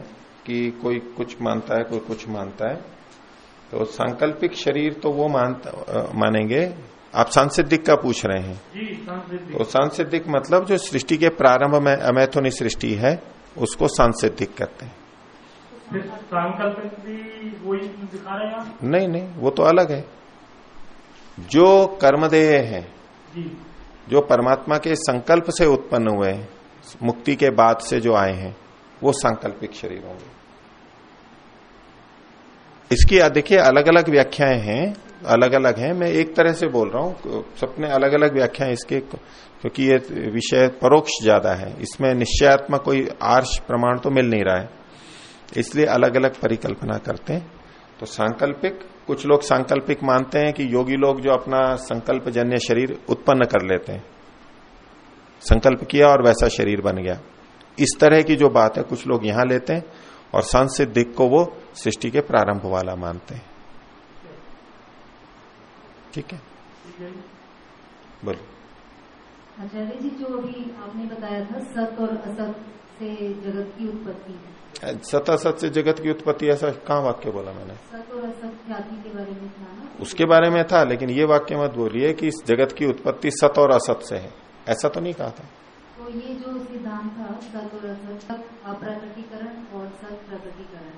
कि कोई कुछ मानता है कोई कुछ मानता है। तो सांकल्पिक शरीर तो वो मानता मानेंगे। आप सांसिधिक का पूछ रहे हैं। जी तो सांसिधिक मतलब जो सृष्टि के प्रारंभ में अमैथुनी सृष्टि है उसको सांसिधिक कहते हैं। फिर भी वही दिखा रहे हैं नहीं नहीं वो तो अलग है। जो कर्मदेह है जो। परमात्मा के संकल्प से उत्पन्न हुए हैं मुक्ति के बाद से जो आए हैं वो सांकल्पिक शरीर होंगे। इसकी देखिए अलग अलग व्याख्याएँ हैं अलग अलग हैं। मैं एक तरह से बोल रहा हूँ सबने अलग अलग व्याख्याएँ इसके क्योंकि ये विषय परोक्ष ज़्यादा है। इसमें निश्चयात्मक कोई आर्ष प्रमाण तो मिल नहीं रहा है। इसलिए अलग अलग परिकल्पना करते हैं। तो सांकल्पिक, कुछ लोग सांकल्पिक मानते हैं कि योगी लोग जो अपना संकल्प जन्य शरीर उत्पन्न कर लेते हैं। संकल्प किया और वैसा शरीर बन गया। इस तरह की जो बात है, कुछ लोग यहाँ लेते हैं और सांसिधिक को वो सृष्टि के प्रारंभ वाला मानते हैं। ठीक है? ठीक है बोलो आचार्य जी, जो अभी आपने बताया था, सत और असत से जगत की उत्पत्ति सत असत से जगत की उत्पत्ति ऐसा कहाँ वाक्य बोला मैंने? सत और के बारे में था ना? उसके बारे में था लेकिन ये वाक्य मत बोलिए कि इस जगत की उत्पत्ति सत और असत से है। ऐसा तो नहीं कहा था। तो ये जो सिद्धांत था सत और असत सत अप्रकटीकरण और सत प्रकटीकरण।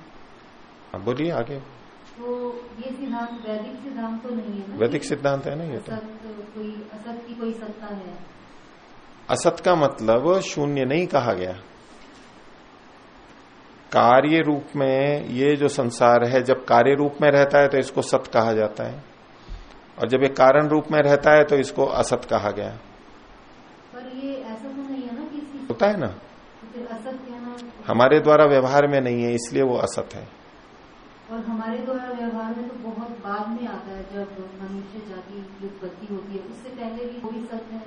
हाँ, बोलिए आगे। तो ये सिद्धांत वैदिक सिद्धांत तो नहीं है वैदिक सिद्धांत है ना ये तो। कोई असत की कोई सत्ता है? असत का मतलब शून्य नहीं कहा गया। कार्य रूप में ये जो संसार है जब कार्य रूप में रहता है तो इसको सत कहा जाता है। और जब ये कारण रूप में रहता है तो इसको असत कहा गया पर ये ऐसा तो नहीं है ना कि होता है ना? तो असत कहना हमारे द्वारा व्यवहार में नहीं है इसलिए वो असत है। और हमारे द्वारा व्यवहार में तो बहुत बाद में आता है जब मनुष्य जाति की उत्पत्ति होती है। उससे पहले भी कोई सत्य है?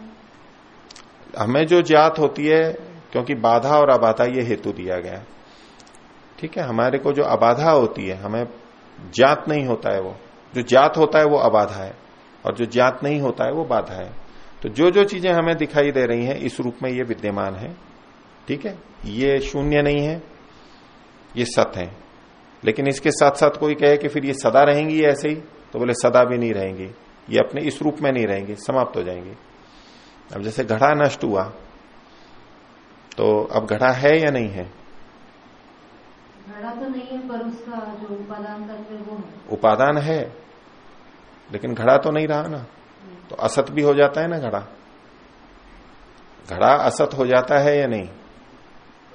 हमें जो जात होती है क्योंकि बाधा और अबाधा ये हेतु दिया गया है। ठीक है, हमारे को जो अबाधा होती है, हमें जात नहीं होता है वो। जो जात होता है वो अबाधा है, और जो जात नहीं होता है वो बाधा है। तो जो जो चीज़ें हमें दिखाई दे रही हैं, इस रूप में ये विद्यमान है। ठीक है? ये शून्य नहीं है, ये सत है। लेकिन इसके साथ साथ कोई कहे कि फिर ये सदा रहेंगी ऐसे ही तो बोले सदा भी नहीं रहेंगी। ये अपने इस रूप में नहीं रहेंगी, समाप्त हो जाएँगी। अब जैसे घड़ा नष्ट हुआ तो अब घड़ा है या नहीं है? घड़ा तो नहीं है पर उसका जो उपादान तत्व है वो है। उपादान है लेकिन घड़ा तो नहीं रहा ना। तो असत भी हो जाता है ना घड़ा? घड़ा असत हो जाता है या नहीं?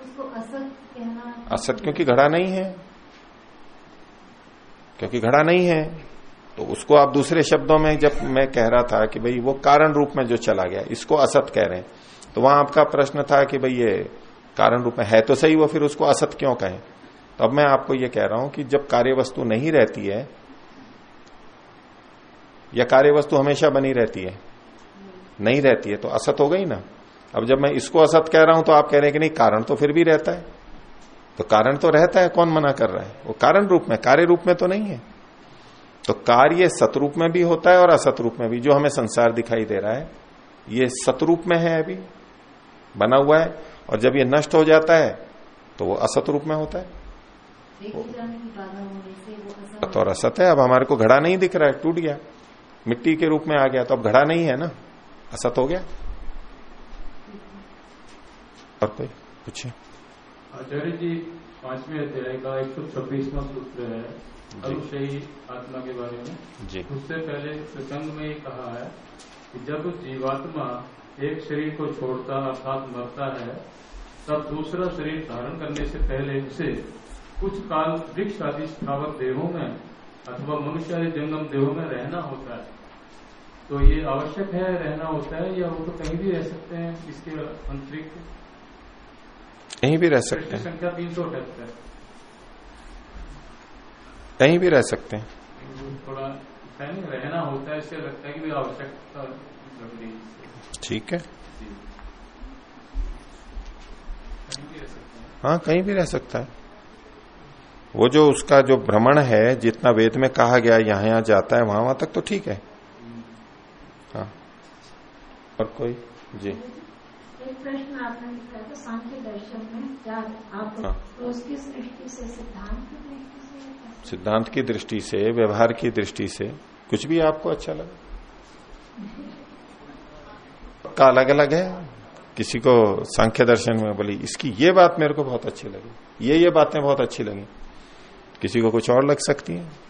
उसको असत कहना असत क्योंकि घड़ा नहीं है। क्योंकि घड़ा नहीं है तो उसको आप दूसरे शब्दों में जब मैं कह रहा था कि भाई वो कारण रूप में जो चला गया इसको असत कह रहे हैं। तो वहाँ आपका प्रश्न था कि भाई ये कारण रूप में है तो सही वो फिर उसको असत क्यों कहें? तो अब मैं आपको यह कह रहा हूँ कि जब कार्य वस्तु नहीं रहती है, या कार्य वस्तु हमेशा बनी रहती है, नहीं रहती है तो असत हो गई ना। अब जब मैं इसको असत कह रहा हूँ तो आप कह रहे हैं कि नहीं, कारण तो फिर भी रहता है। तो कारण तो रहता है, कौन मना कर रहा है? वो कारण रूप में, कार्य रूप में तो नहीं है। तो कार्य सतरूप में भी होता है और असत रूप में भी, जो हमें संसार दिखाई दे रहा है, ये सतरूप में है अभी, बना हुआ है, और जब ये नष्ट हो जाता है तो वो असत रूप में होता है। तो और असत है अब हमारे को घड़ा नहीं दिख रहा है टूट गया। मिट्टी के रूप में आ गया तो अब घड़ा नहीं है ना? असत हो गया? और कोई पूछिए। आचार्य जी पाँचवें अध्याय का एक सौ छब्बीसवा सूत्र है अनुशयी आत्मा के बारे में। जी। उससे पहले प्रसंग में ये कहा है कि जब जीवात्मा एक शरीर को छोड़ता अर्थात मरता है तब दूसरा शरीर धारण करने से पहले उसे कुछ काल वृक्ष आदि स्थावर देहों में अथवा मनुष्य आदि जंगम देहों में रहना होता है। तो ये आवश्यक है रहना होता है या वो तो कहीं भी रह सकते हैं इसके अंतरिक्त? कहीं भी रह सकते हैं। संख्या तीन सौ अठहत्तर कहीं भी रह सकते हैं। थोड़ा रहना होता है इससे लगता है कि भी आवश्यकता लग रही है। ठीक हैं। हाँ कहीं भी रह सकता है। वो जो उसका जो भ्रमण है जितना वेद में कहा गया यहाँ यहाँ जाता है वहाँ वहाँ तक तो ठीक है। हाँ। और कोई? जी। तो एक प्रश्न आपने लिखा था सांख्य दर्शन में आप हाँ। तो उसकी दृष्टि से सिद्धांत की दृष्टि से सिद्धांत की दृष्टि से व्यवहार की दृष्टि से कुछ भी आपको अच्छा लगे? का अलग अलग है? किसी को सांख्य दर्शन में बोली इसकी ये बात मेरे को बहुत अच्छी लगी ये ये बातें बहुत अच्छी लगी। किसी को कुछ और लग सकती है?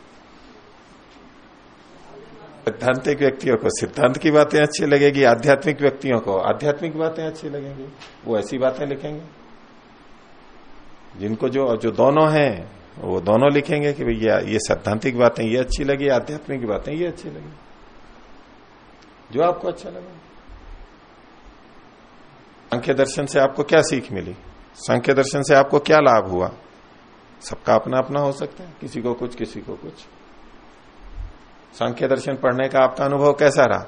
सिद्धांतिक व्यक्तियों को, सिद्धांत की बातें अच्छी लगेगी, आध्यात्मिक व्यक्तियों को, आध्यात्मिक बातें अच्छी लगेंगी, वो ऐसी बातें लिखेंगे। जिनको जो जो दोनों हैं, वो दोनों लिखेंगे कि भैया, ये सैद्धांतिक बातें, ये अच्छी लगी, आध्यात्मिक बातें, ये अच्छी लगी। जो आपको अच्छा लगा। सांख्य दर्शन से आपको क्या सीख मिली? सांख्य दर्शन से आपको क्या लाभ हुआ? सबका अपना अपना हो सकता है किसी को कुछ किसी को कुछ। सांख्य दर्शन पढ़ने का आपका अनुभव कैसा रहा?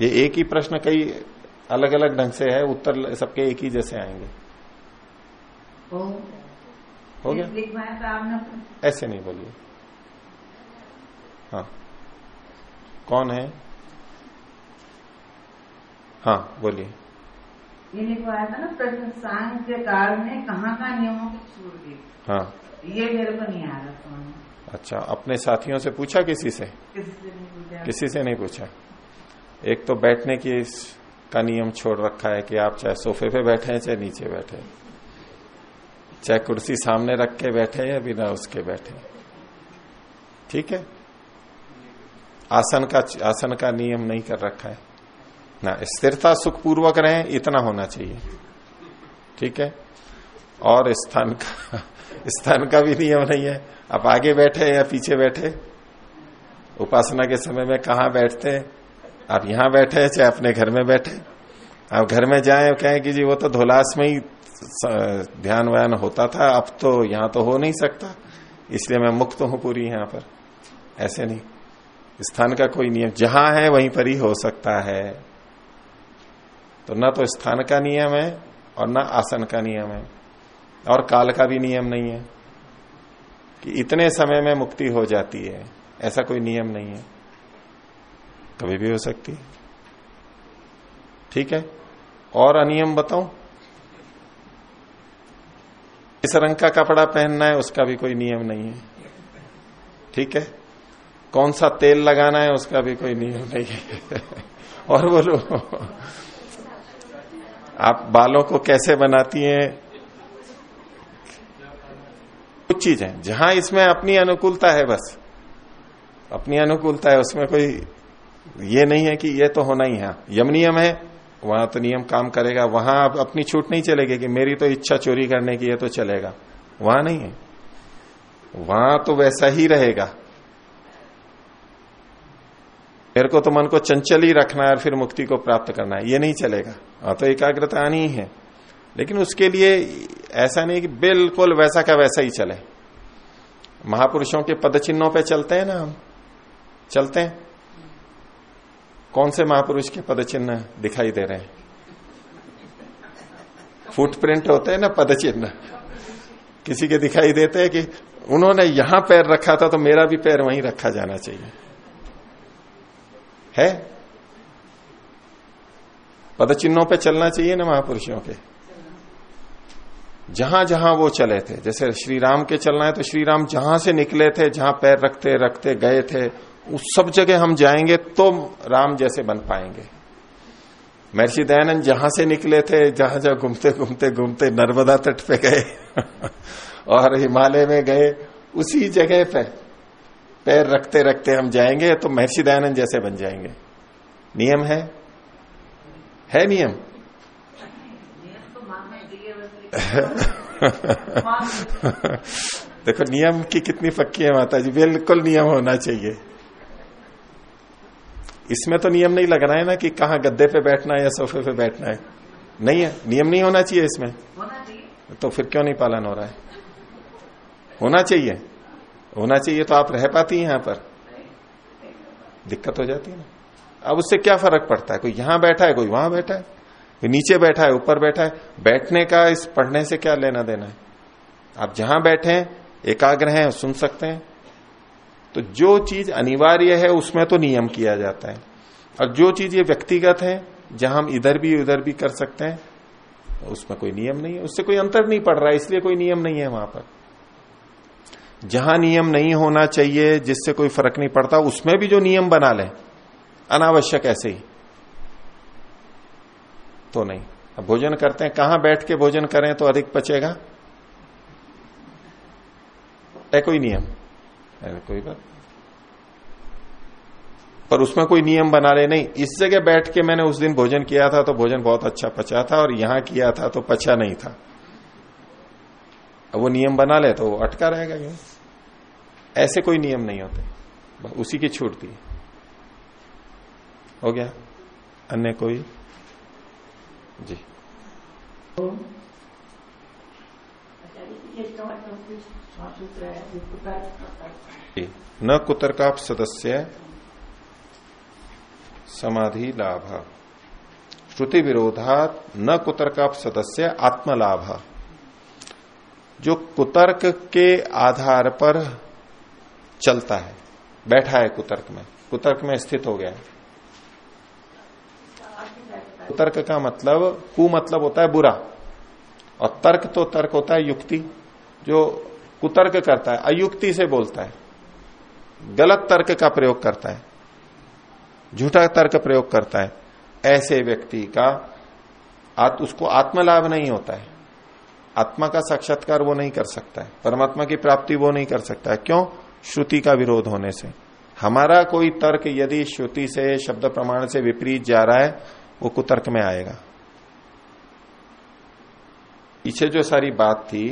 ये एक ही प्रश्न कई अलग अलग ढंग से है उत्तर सबके एक ही जैसे आएँगे। तो हो गया? आपने ऐसे नहीं बोलिए। हाँ। कौन है? हाँ बोलिए। ये लिखवाया था ना प्रश्न सांख्य काल ने कहाँ का नियमों को छोड़ दी हाँ। ये मेरे को नहीं आ रहा अच्छा अपने साथियों से पूछा किसी से? किसी से नहीं पूछा। एक तो बैठने की का नियम छोड़ रखा है कि आप चाहे सोफे पे बैठे हैं चाहे नीचे बैठे हैं। चाहे कुर्सी सामने रख के बैठे या बिना उसके बैठे ठीक है? आसन का आसन का नियम नहीं कर रखा है। ना स्थिरता सुखपूर्वक रहे इतना होना चाहिए। ठीक है? और स्थान का स्थान का भी नियम नहीं है। आप आगे बैठे या पीछे बैठे, उपासना के समय में कहा बैठते? हैं आप यहाँ बैठे हैं चाहे अपने घर में बैठे। आप घर में जाएँ, कहें कि जी वो तो धोलास में ही ध्यान व्यान होता था, अब तो यहाँ तो हो नहीं सकता। इसलिए मैं मुक्त हूँ पूरी यहाँ पर। ऐसे नहीं। स्थान का कोई नियम, जहाँ है वहीं पर ही हो सकता है। तो न तो स्थान का नियम है और न आसन का नियम है। और काल का भी नियम नहीं है कि इतने समय में मुक्ति हो जाती है, ऐसा कोई नियम नहीं है। कभी भी हो सकती है। ठीक है? और अनियम बताऊँ? इस रंग का कपड़ा पहनना है, उसका भी कोई नियम नहीं है। ठीक है? कौन सा तेल लगाना है, उसका भी कोई नियम नहीं है। और बोलो। आप बालों को कैसे बनाती हैं? कुछ चीज़ है। जहाँ इसमें अपनी अनुकूलता है बस। अपनी अनुकूलता है, उसमें कोई ये नहीं है कि ये तो होना ही है। यम नियम है, वहाँ तो नियम काम करेगा। वहाँ आप अपनी छूट नहीं चलेगी कि मेरी तो इच्छा चोरी करने की है तो चलेगा। वहाँ नहीं है। वहाँ तो वैसा ही रहेगा। मेरे को तो मन को चंचल ही रखना है और फिर मुक्ति को प्राप्त करना है। ये नहीं चलेगा। हाँ तो एकाग्रता आनी ही है। लेकिन उसके लिए ऐसा नहीं कि बिल्कुल वैसा का वैसा ही चले। महापुरुषों के पद चिन्हों पे चलते हैं ना हम। चलते हैं। कौन से महापुरुष के पद चिन्ह दिखाई दे रहे हैं? फुटप्रिंट होते हैं ना पद चिन्ह किसी के दिखाई देते हैं कि उन्होंने यहाँ पैर रखा था तो मेरा भी पैर वहीं रखा जाना चाहिए। है? पद चिन्हों पे चलना चाहिए ना महापुरुषों के। जहाँ जहाँ वो चले थे, जैसे श्री राम के चलना है तो श्री राम जहाँ से निकले थे, जहाँ पैर रखते रखते गए थे, उस सब जगह हम जाएँगे तो राम जैसे बन पाएँगे। महर्षि दयानंद जहाँ से निकले थे, जहाँ जहाँ घूमते घूमते घूमते नर्मदा तट पे गए और हिमालय में गए, उसी जगह पे पैर रखते रखते हम जाएँगे तो महर्षि दयानंद जैसे बन जाएँगे। नियम है? है नियम? देखो नियम की कितनी पक्की है माता जी बिल्कुल नियम होना चाहिए। इसमें तो नियम नहीं लग रहा है ना कि कहा गद्दे पे बैठना है या सोफे पे बैठना है। नहीं है नियम नहीं होना चाहिए इसमें। तो फिर क्यों नहीं पालन हो रहा है? होना चाहिए। होना चाहिए तो आप रह पाती हैं यहाँ पर। दिक्कत हो जाती है ना। अब उससे क्या फ़र्क पड़ता है? कोई यहाँ बैठा है कोई वहाँ बैठा है? नीचे बैठा है, ऊपर बैठा है। बैठने का, इस पढ़ने से क्या लेना देना है? आप जहाँ बैठे हैं, एकाग्र हैं, सुन सकते हैं। तो जो चीज़ अनिवार्य है, उसमें तो नियम किया जाता है। और जो चीज़ ये व्यक्तिगत है, जहाँ हम इधर भी, उधर भी कर सकते हैं, उसमें कोई नियम नहीं है। उससे कोई अंतर नहीं पड़ रहा है, इसलिए कोई नियम नहीं है वहाँ पर। जहाँ नियम नहीं होना चाहिए, जिससे कोई फ़र्क नहीं पड़ता, उसमें भी जो नियम बना ले, अनावश्यक ऐसे ही। तो नहीं। अब भोजन करते हैं। कहाँ बैठ के भोजन करें तो अधिक पचेगा? है कोई नियम? कोई बात। पर उसमें कोई नियम बना ले नहीं, इस जगह बैठ के मैंने उस दिन भोजन किया था तो भोजन बहुत अच्छा पचा था और यहाँ किया था तो पचा नहीं था। अब वो नियम बना ले तो वो अटका रहेगा यूँ ऐसे कोई नियम नहीं होते। उसी की छूट थी हो गया? अन्य कोई? जी। न कुतर्का सदस्य समाधि लाभ। श्रुति विरोधात न कुतर्का सदस्य आत्मलाभ। जो कुतर्क के आधार पर चलता है बैठा है कुतर्क में कुतर्क में स्थित हो गया है। कुतर्क का मतलब कु मतलब होता है बुरा। और तर्क तो तर्क होता है युक्ति जो कुतर्क करता है अयुक्ति से बोलता है। गलत तर्क का प्रयोग करता है। झूठा तर्क प्रयोग करता है। ऐसे व्यक्ति का आत, उसको आत्मलाभ नहीं होता है। आत्मा का साक्षात्कार वो नहीं कर सकता है। परमात्मा की प्राप्ति वो नहीं कर सकता है। क्यों? श्रुति का विरोध होने से। हमारा कोई तर्क यदि श्रुति से शब्द प्रमाण से विपरीत जा रहा है वो कुतर्क में आएगा। पीछे जो सारी बात थी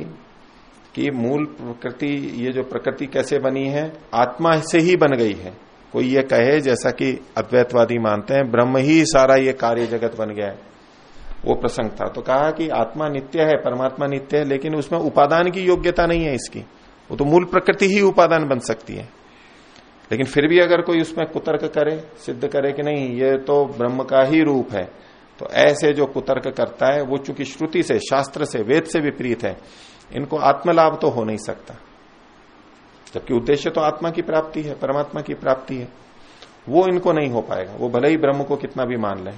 कि मूल प्रकृति, ये जो प्रकृति कैसे बनी है, आत्मा से ही बन गई है। कोई ये कहे जैसा कि अद्वैतवादी मानते हैं, ब्रह्म ही सारा ये कार्य जगत बन गया है। वो प्रसंग था। तो कहा कि आत्मा नित्य है, परमात्मा नित्य है, लेकिन उसमें उपादान की योग्यता नहीं है इसकी। वो तो मूल प्रकृति ही उपादान बन सकती है। लेकिन फिर भी अगर कोई उसमें कुतर्क करे, सिद्ध करे कि नहीं, ये तो ब्रह्म का ही रूप है तो ऐसे जो कुतर्क करता है, वो चूँकि श्रुति से, शास्त्र से, वेद से विपरीत है, इनको आत्मलाभ तो हो नहीं सकता। जबकि उद्देश्य तो आत्मा की प्राप्ति है, परमात्मा की प्राप्ति है, वो इनको नहीं हो पाएगा। वो भले ही ब्रह्म को कितना भी मान ले,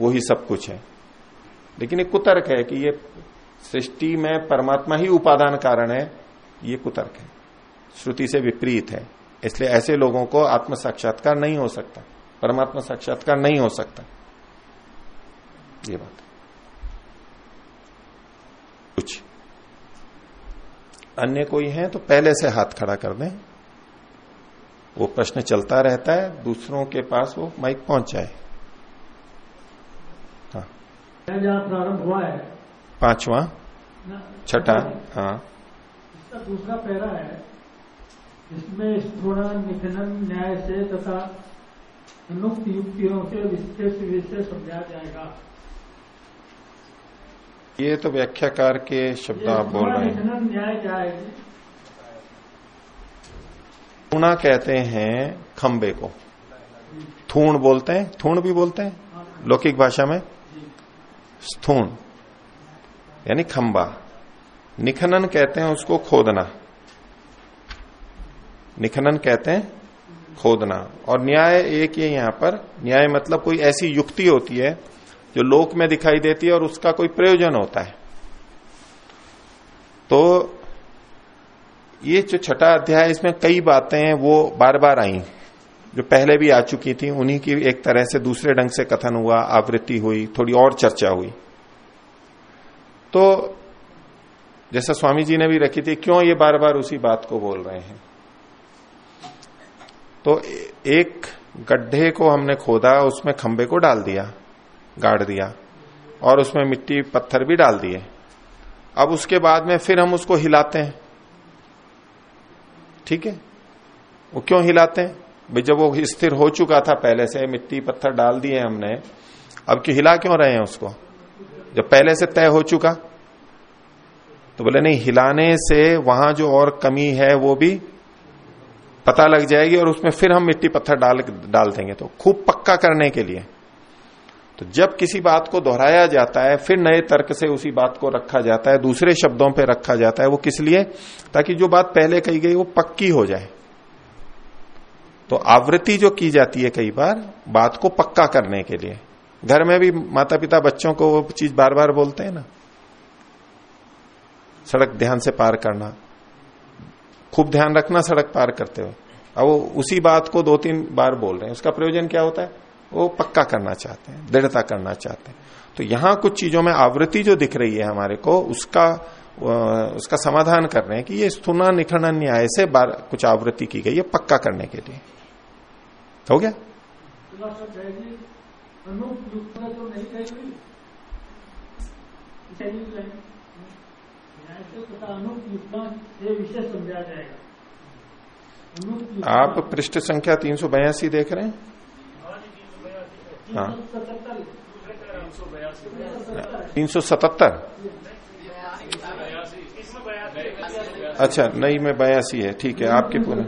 वो ही सब कुछ है। लेकिन एक कुतर्क है कि ये सृष्टि में परमात्मा ही उपादान कारण है, ये कुतर्क है, श्रुति से विपरीत है। इसलिए ऐसे लोगों को आत्म साक्षात्कार नहीं हो सकता। परमात्मा साक्षात्कार नहीं हो सकता। ये बात। कुछ। अन्य कोई है तो पहले से हाथ खड़ा कर दें। वो प्रश्न चलता रहता है दूसरों के पास वो माइक पहुँच जाए। हाँ। प्रारंभ हुआ है। पांचवा। छठा। हाँ। दूसरा पैरा है। इसमें स्थूणा निखनन न्याय से तथा अनुक्त युक्तियों से विशेष विशेष समझाया जाएगा। ये तो व्याख्याकार के शब्द आप बोल रहे हैं। न्याय जाएगी थूणा कहते हैं खंबे को। थूण बोलते हैं? थूण भी बोलते हैं? लौकिक भाषा में? स्थूण यानी खंबा। निखनन कहते हैं उसको खोदना। निखनन कहते हैं खोदना। और न्याय एक ये यहाँ पर। न्याय मतलब कोई ऐसी युक्ति होती है जो लोक में दिखाई देती है और उसका कोई प्रयोजन होता है। तो ये जो छठा अध्याय इसमें कई बातें हैं, वो बार बार आई। जो पहले भी आ चुकी थी, उन्हीं की एक तरह से दूसरे ढंग से कथन हुआ, आवृत्ति हुई, थोड़ी और चर्चा हुई। तो जैसा स्वामी जी ने भी रखी थी, क्यों ये बार बार उसी बात को बोल रहे हैं? तो एक गड्ढे को हमने खोदा, उसमें खंबे को डाल दिया, गाड़ दिया, और उसमें मिट्टी पत्थर भी डाल दिए। अब उसके बाद में फिर हम उसको हिलाते हैं। ठीक है? वो क्यों हिलाते हैं? भाई जब वो स्थिर हो चुका था पहले से, मिट्टी पत्थर डाल दिए हमने, अब क्यों हिला क्यों रहे हैं उसको? जब पहले से तय हो चुका तो बोले, नहीं, हिलाने से वहाँ जो और कमी है, वो भी पता लग जाएगी और उसमें फिर हम मिट्टी पत्थर डाल डाल देंगे। तो खूब पक्का करने के लिए। तो जब किसी बात को दोहराया जाता है, फिर नए तर्क से उसी बात को रखा जाता है, दूसरे शब्दों पे रखा जाता है, वो किस लिए? ताकि जो बात पहले कही गई, वो पक्की हो जाए। तो आवृत्ति जो की जाती है कई बार, बात को पक्का करने के लिए। घर में भी माता पिता बच्चों को वो चीज़ बार बार बोलते हैं ना। सड़क ध्यान से पार करना। खूब ध्यान रखना सड़क पार करते हुए अब वो उसी बात को दो तीन बार बोल रहे हैं। उसका प्रयोजन क्या होता है? वो पक्का करना चाहते हैं, दृढ़ता करना चाहते हैं। तो यहाँ कुछ चीज़ों में आवृत्ति जो दिख रही है हमारे को, उसका उसका समाधान कर रहे हैं कि ये स्थूना निखरण न्याय से बार, कुछ आवृत्ति की गई है पक्का करने के लिए। हो गया? आप पृष्ठ संख्या तीन सौ बयासी देख रहे हैं? हाँ। तीन सौ सतहत्तर। अच्छा नहीं में बयासी है। ठीक है आपके पूरे।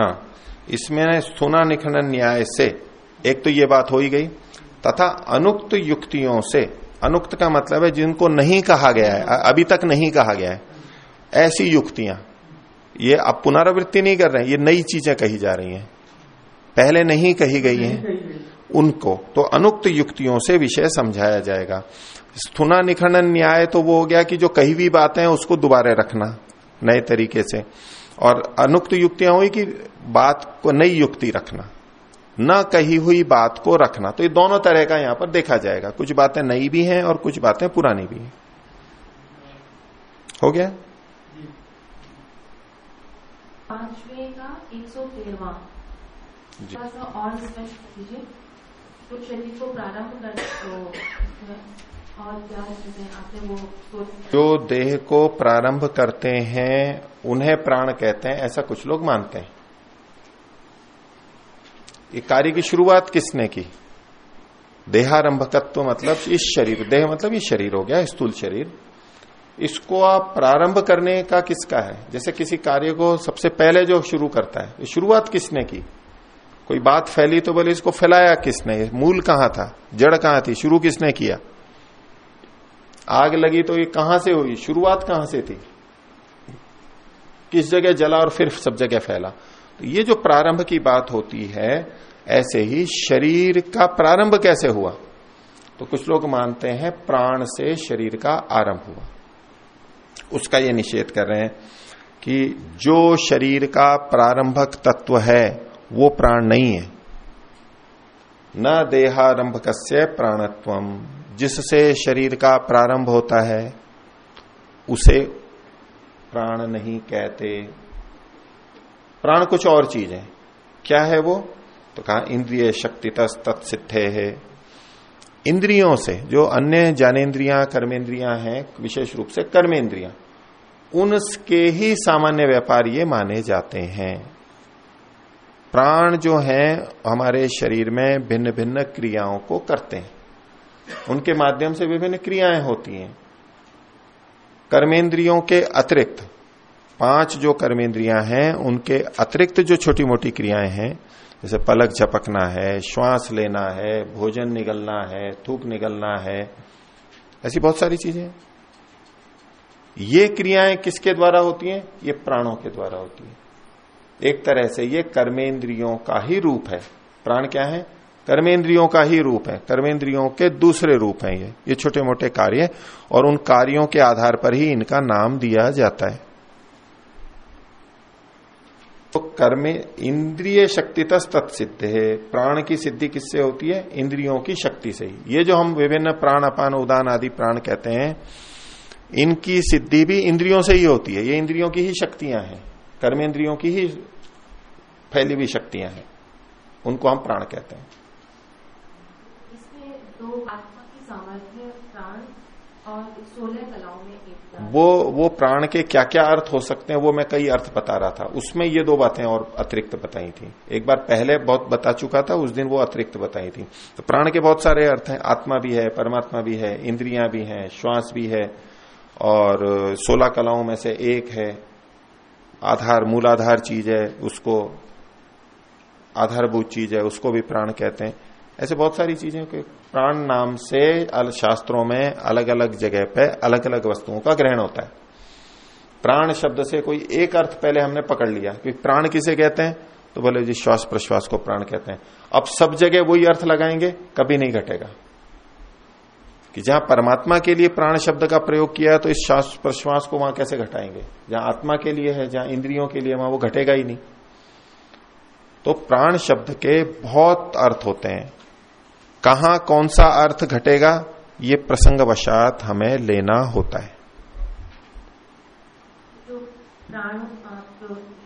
हाँ। इसमें स्थूना निखंडन न्याय से। एक तो ये बात हो ही गई। तथा अनुक्त युक्तियों से, अनुक्त का मतलब है जिनको नहीं कहा गया है अभी तक नहीं कहा गया है, ऐसी युक्तियाँ। ये अब पुनरावृत्ति नहीं कर रहे हैं, ये नई चीज़ें कही जा रही हैं। पहले नहीं कही गई हैं उनको। तो अनुक्त युक्तियों से विषय समझाया जाएगा। स्थुना निखंडन न्याय तो वो हो गया कि जो कही हुई बातें हैं, उसको दोबारा रखना नए तरीके से। और अनुक्त युक्तियाँ हुई कि बात को नई युक्ति रखना। न कही हुई बात को रखना। तो ये दोनों तरह का यहाँ पर देखा जाएगा। कुछ बातें नई भी हैं और कुछ बातें पुरानी भी हैं। हो गया? पांचवे का एक सौ तेरवा। और तो शरीर को प्रारंभ कर तो और क्या आपने वो जो देह को प्रारंभ करते हैं उन्हें प्राण कहते हैं ऐसा कुछ लोग मानते हैं। ये कार्य की शुरुआत किसने की? देहारंभकत्व मतलब इस शरीर, देह मतलब ये शरीर हो गया, स्थूल शरीर। इसको आप प्रारंभ करने का किसका है? जैसे किसी कार्य को सबसे पहले जो शुरू करता है शुरुआत किसने की? कोई बात फैली तो बोले इसको फैलाया किसने? मूल कहाँ था? जड़ कहाँ थी? शुरू किसने किया? आग लगी तो ये कहाँ से हुई? शुरुआत कहाँ से थी? किस जगह जला और फिर सब जगह फैला? तो ये जो प्रारंभ की बात होती है, ऐसे ही शरीर का प्रारंभ कैसे हुआ? तो कुछ लोग मानते हैं प्राण से शरीर का आरंभ हुआ। उसका ये निषेध कर रहे हैं कि जो शरीर का प्रारंभक तत्व है, वो प्राण नहीं है। न देहारंभ कस्य प्राणत्वम जिससे शरीर का प्रारंभ होता है, उसे प्राण नहीं कहते। प्राण कुछ और चीज़ है। क्या है वो? तो कहा, इंद्रिय शक्ति तत्सिद्धे है। इंद्रियों से, जो अन्य ज्ञानेन्द्रियाँ कर्मेंद्रियाँ हैं, विशेष रूप से कर्मेंद्रियाँ उनके ही सामान्य व्यापार ये माने जाते हैं। प्राण जो हैं, हमारे शरीर में भिन्न भिन्न क्रियाओं को करते हैं। उनके माध्यम से विभिन्न क्रियाएँ होती हैं। कर्मेंद्रियों के अतिरिक्त पाँच जो कर्मेंद्रियाँ हैं, उनके अतिरिक्त जो छोटी मोटी क्रियाएँ हैं, जैसे पलक झपकना है, श्वास लेना है, भोजन निगलना है, थूक निगलना है, ऐसी बहुत सारी चीज़ें। ये क्रियाएँ किसके द्वारा होती हैं? ये प्राणों के द्वारा होती है। एक तरह से ये कर्मेंद्रियों का ही रूप है। प्राण क्या है? कर्मेंद्रियों का ही रूप है। कर्मेंद्रियों के दूसरे रूप हैं ये। ये छोटे मोटे कार्य और उन कार्यों के आधार पर ही इनका नाम दिया जाता है। तो कर्मे इंद्रिय शक्ति तत्सिद्ध है। प्राण की सिद्धि किससे होती है? इंद्रियों की शक्ति से ही। ये जो हम विभिन्न प्राण, अपान, उदान आदि प्राण कहते हैं, इनकी सिद्धि भी इंद्रियों से ही होती है। ये इंद्रियों की ही शक्तियाँ हैं। कर्मेंद्रियों की ही फैली हुई शक्तियाँ हैं। उनको हम प्राण कहते हैं। तो आत्मा की सामर्थ्य प्राण वो वो प्राण के क्या क्या अर्थ हो सकते हैं, वो मैं कई अर्थ बता रहा था। उसमें ये दो बातें और अतिरिक्त बताई थी। एक बार पहले बहुत बता चुका था, उस दिन वो अतिरिक्त बताई थी। तो प्राण के बहुत सारे अर्थ हैं। आत्मा भी है, परमात्मा भी है, इंद्रियाँ भी हैं, श्वास भी है, और सोलह कलाओं में से एक है। आधार, मूलाधार चीज़ है, उसको आधारभूत चीज़ है, उसको भी प्राण कहते हैं। ऐसे बहुत सारी चीज़ें प्राण नाम से शास्त्रों में अलग अलग जगह पे अलग अलग वस्तुओं का ग्रहण होता है। प्राण शब्द से कोई एक अर्थ पहले हमने पकड़ लिया, कि प्राण किसे कहते हैं? तो बोले जी श्वास प्रश्वास को प्राण कहते हैं। अब सब जगह वही अर्थ लगाएँगे, कभी नहीं घटेगा। कि जहाँ परमात्मा के लिए प्राण शब्द का प्रयोग किया है तो इस श्वास प्रश्वास को वहाँ कैसे घटाएँगे? जहाँ आत्मा के लिए है, जहाँ इंद्रियों के लिए, वहाँ वो घटेगा ही नहीं। तो प्राण शब्द के बहुत अर्थ होते हैं। कहा कौन सा अर्थ घटेगा? ये प्रसंगवशात हमें लेना होता है। जो प्राण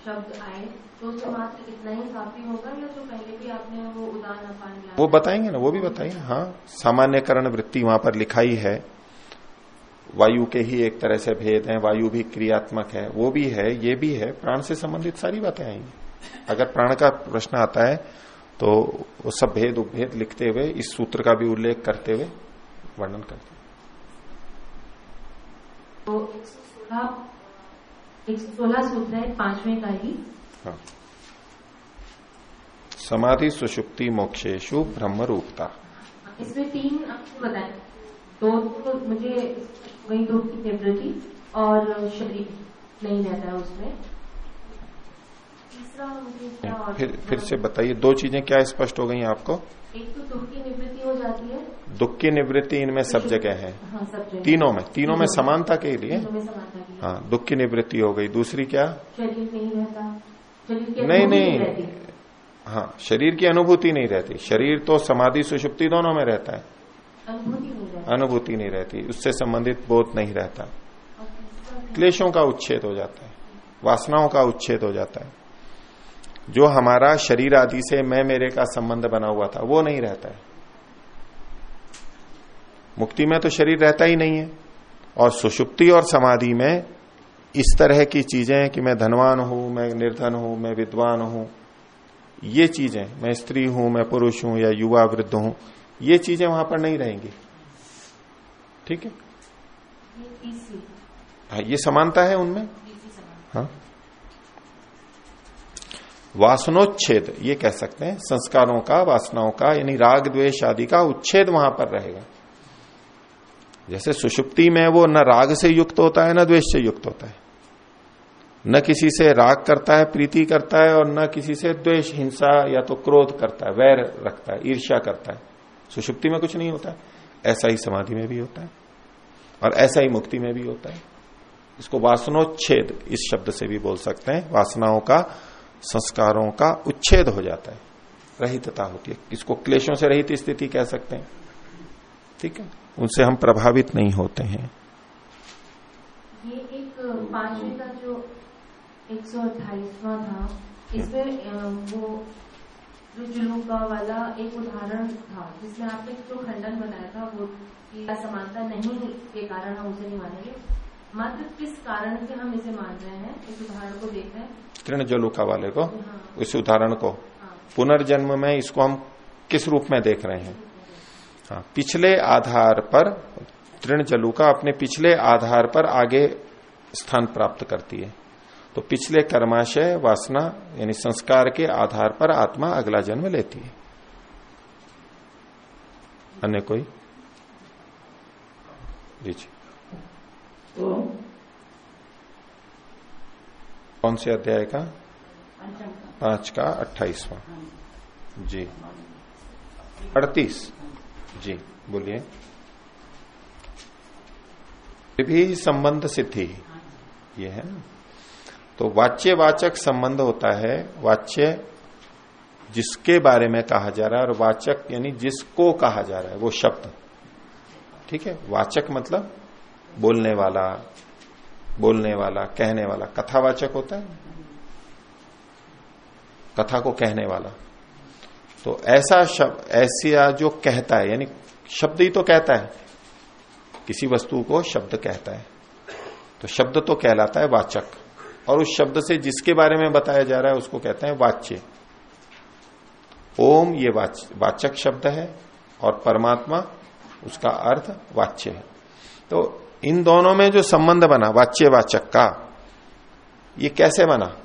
शब्द आए तो मात्र इतना ही काफ़ी होगा या जो पहले भी आपने वो लिया वो बताएँगे ना वो भी बताएँगे। हाँ सामान्यकरण वृत्ति वहाँ पर लिखाई है। वायु के ही एक तरह से भेद है वायु भी क्रियात्मक है वो भी है ये भी है प्राण से संबंधित सारी बातें आएँगी। अगर प्राण का प्रश्न आता है तो वो सब भेद उपभेद लिखते हुए इस सूत्र का भी उल्लेख करते हुए वर्णन करते हैं। तो एक सौ सोलह एक सौ सोलह सूत्र है पाँचवें का ही। हाँ। समाधि सुषुप्ति मोक्षेशु ब्रह्म रूपता। इसमें तीन आपको बताएँ। दो तो मुझे वही दो की और शरीर नहीं रहता है उसमें तीसरा मुझे क्या और फिर फिर से बताइए दो चीज़ें क्या स्पष्ट हो गई आपको? एक तो दुख की निवृत्ति हो जाती है। दुख की निवृत्ति इनमें सब जगह है। हाँ सब जगह। तीनों में तीनों में समानता के लिए? है। दुख की निवृत्ति हो गई। दूसरी क्या? शरीर नहीं रहता। शरीर नहीं नहीं। हाँ शरीर की अनुभूति नहीं रहती। शरीर तो समाधि सुषुप्ति दोनों में रहता है। अनुभूति नहीं रहती। उससे संबंधित बोध नहीं रहता। क्लेशों का उच्छेद हो जाता है। वासनाओं का उच्छेद हो जाता है। जो हमारा शरीर आदि से मैं मेरे का संबंध बना हुआ था वो नहीं रहता है। मुक्ति में तो शरीर रहता ही नहीं है। और सुषुप्ति और समाधि में इस तरह की चीज़ें कि मैं धनवान हूँ मैं निर्धन हूँ मैं विद्वान हूँ। ये चीज़ें मैं स्त्री हूँ मैं पुरुष हूँ या युवा वृद्ध हूँ ये चीज़ें वहाँ पर नहीं रहेंगी। ठीक है? ये हाँ ये समानता है उनमें? हाँ। वासनोच्छेद, ये कह सकते हैं, संस्कारों का, वासनाओं का, यानी राग, द्वेष आदि का उच्छेद वहाँ पर रहेगा। जैसे सुषुप्ति में वो न राग से युक्त होता है, न द्वेष से युक्त होता है। न किसी से राग करता है, प्रीति करता है, और न किसी से द्वेष, हिंसा या तो क्रोध करता है, वैर रखता है, ईर्ष्या करता है। सुषुप्ति में कुछ नहीं होता, ऐसा ही समाधि में भी होता है, और ऐसा ही मुक्ति में भी होता है। इसको वासनोच्छेद इस शब्द से भी बोल सकते हैं, वासनाओं का संस्कारों का उच्छेद हो जाता है। रहितता होती है। इसको क्लेशों से रहित स्थिति कह सकते हैं? ठीक है? उनसे हम प्रभावित नहीं होते हैं। ये एक पांचवे का जो एक सौ अट्ठाईसवा था, इसमें वो जो जुलूका वाला एक उदाहरण था, जिसमें आपने जो खंडन बनाया था, वो कि असमानता नहीं के कारण हम उसे नहीं मानेंगे। मात्र किस कारण से हम इसे मान रहे हैं? इस उदाहरण को देख रहे हैं। तृण जलुका वाले को हाँ। इस उदाहरण को। हाँ। पुनर्जन्म में इसको हम किस रूप में देख रहे हैं? हाँ पिछले आधार पर तृण जलुका अपने पिछले आधार पर आगे स्थान प्राप्त करती है। तो पिछले कर्माशय वासना यानी संस्कार के आधार पर आत्मा अगला जन्म लेती है। अन्य कोई? जी जी। तो कौन से अध्याय का? पाँच का अट्ठाईसवा। जी। अड़तीस। जी बोलिए। भी संबंध सिद्धि। ये है ना? तो वाच्य वाचक संबंध होता है वाच्य जिसके बारे में कहा जा रहा है और वाचक यानी जिसको कहा जा रहा है वो शब्द। ठीक है? वाचक मतलब बोलने वाला बोलने वाला कहने वाला कथावाचक होता है? कथा को कहने वाला। तो ऐसा शब्द ऐसा जो कहता है यानी शब्द ही तो कहता है। किसी वस्तु को शब्द कहता है। तो शब्द तो कहलाता है वाचक। और उस शब्द से जिसके बारे में बताया जा रहा है उसको कहते हैं वाच्य। ओम ये वाच, वाचक शब्द है और परमात्मा उसका अर्थ वाच्य है। तो इन दोनों में जो संबंध बना वाच्य वाचक का, ये कैसे बना?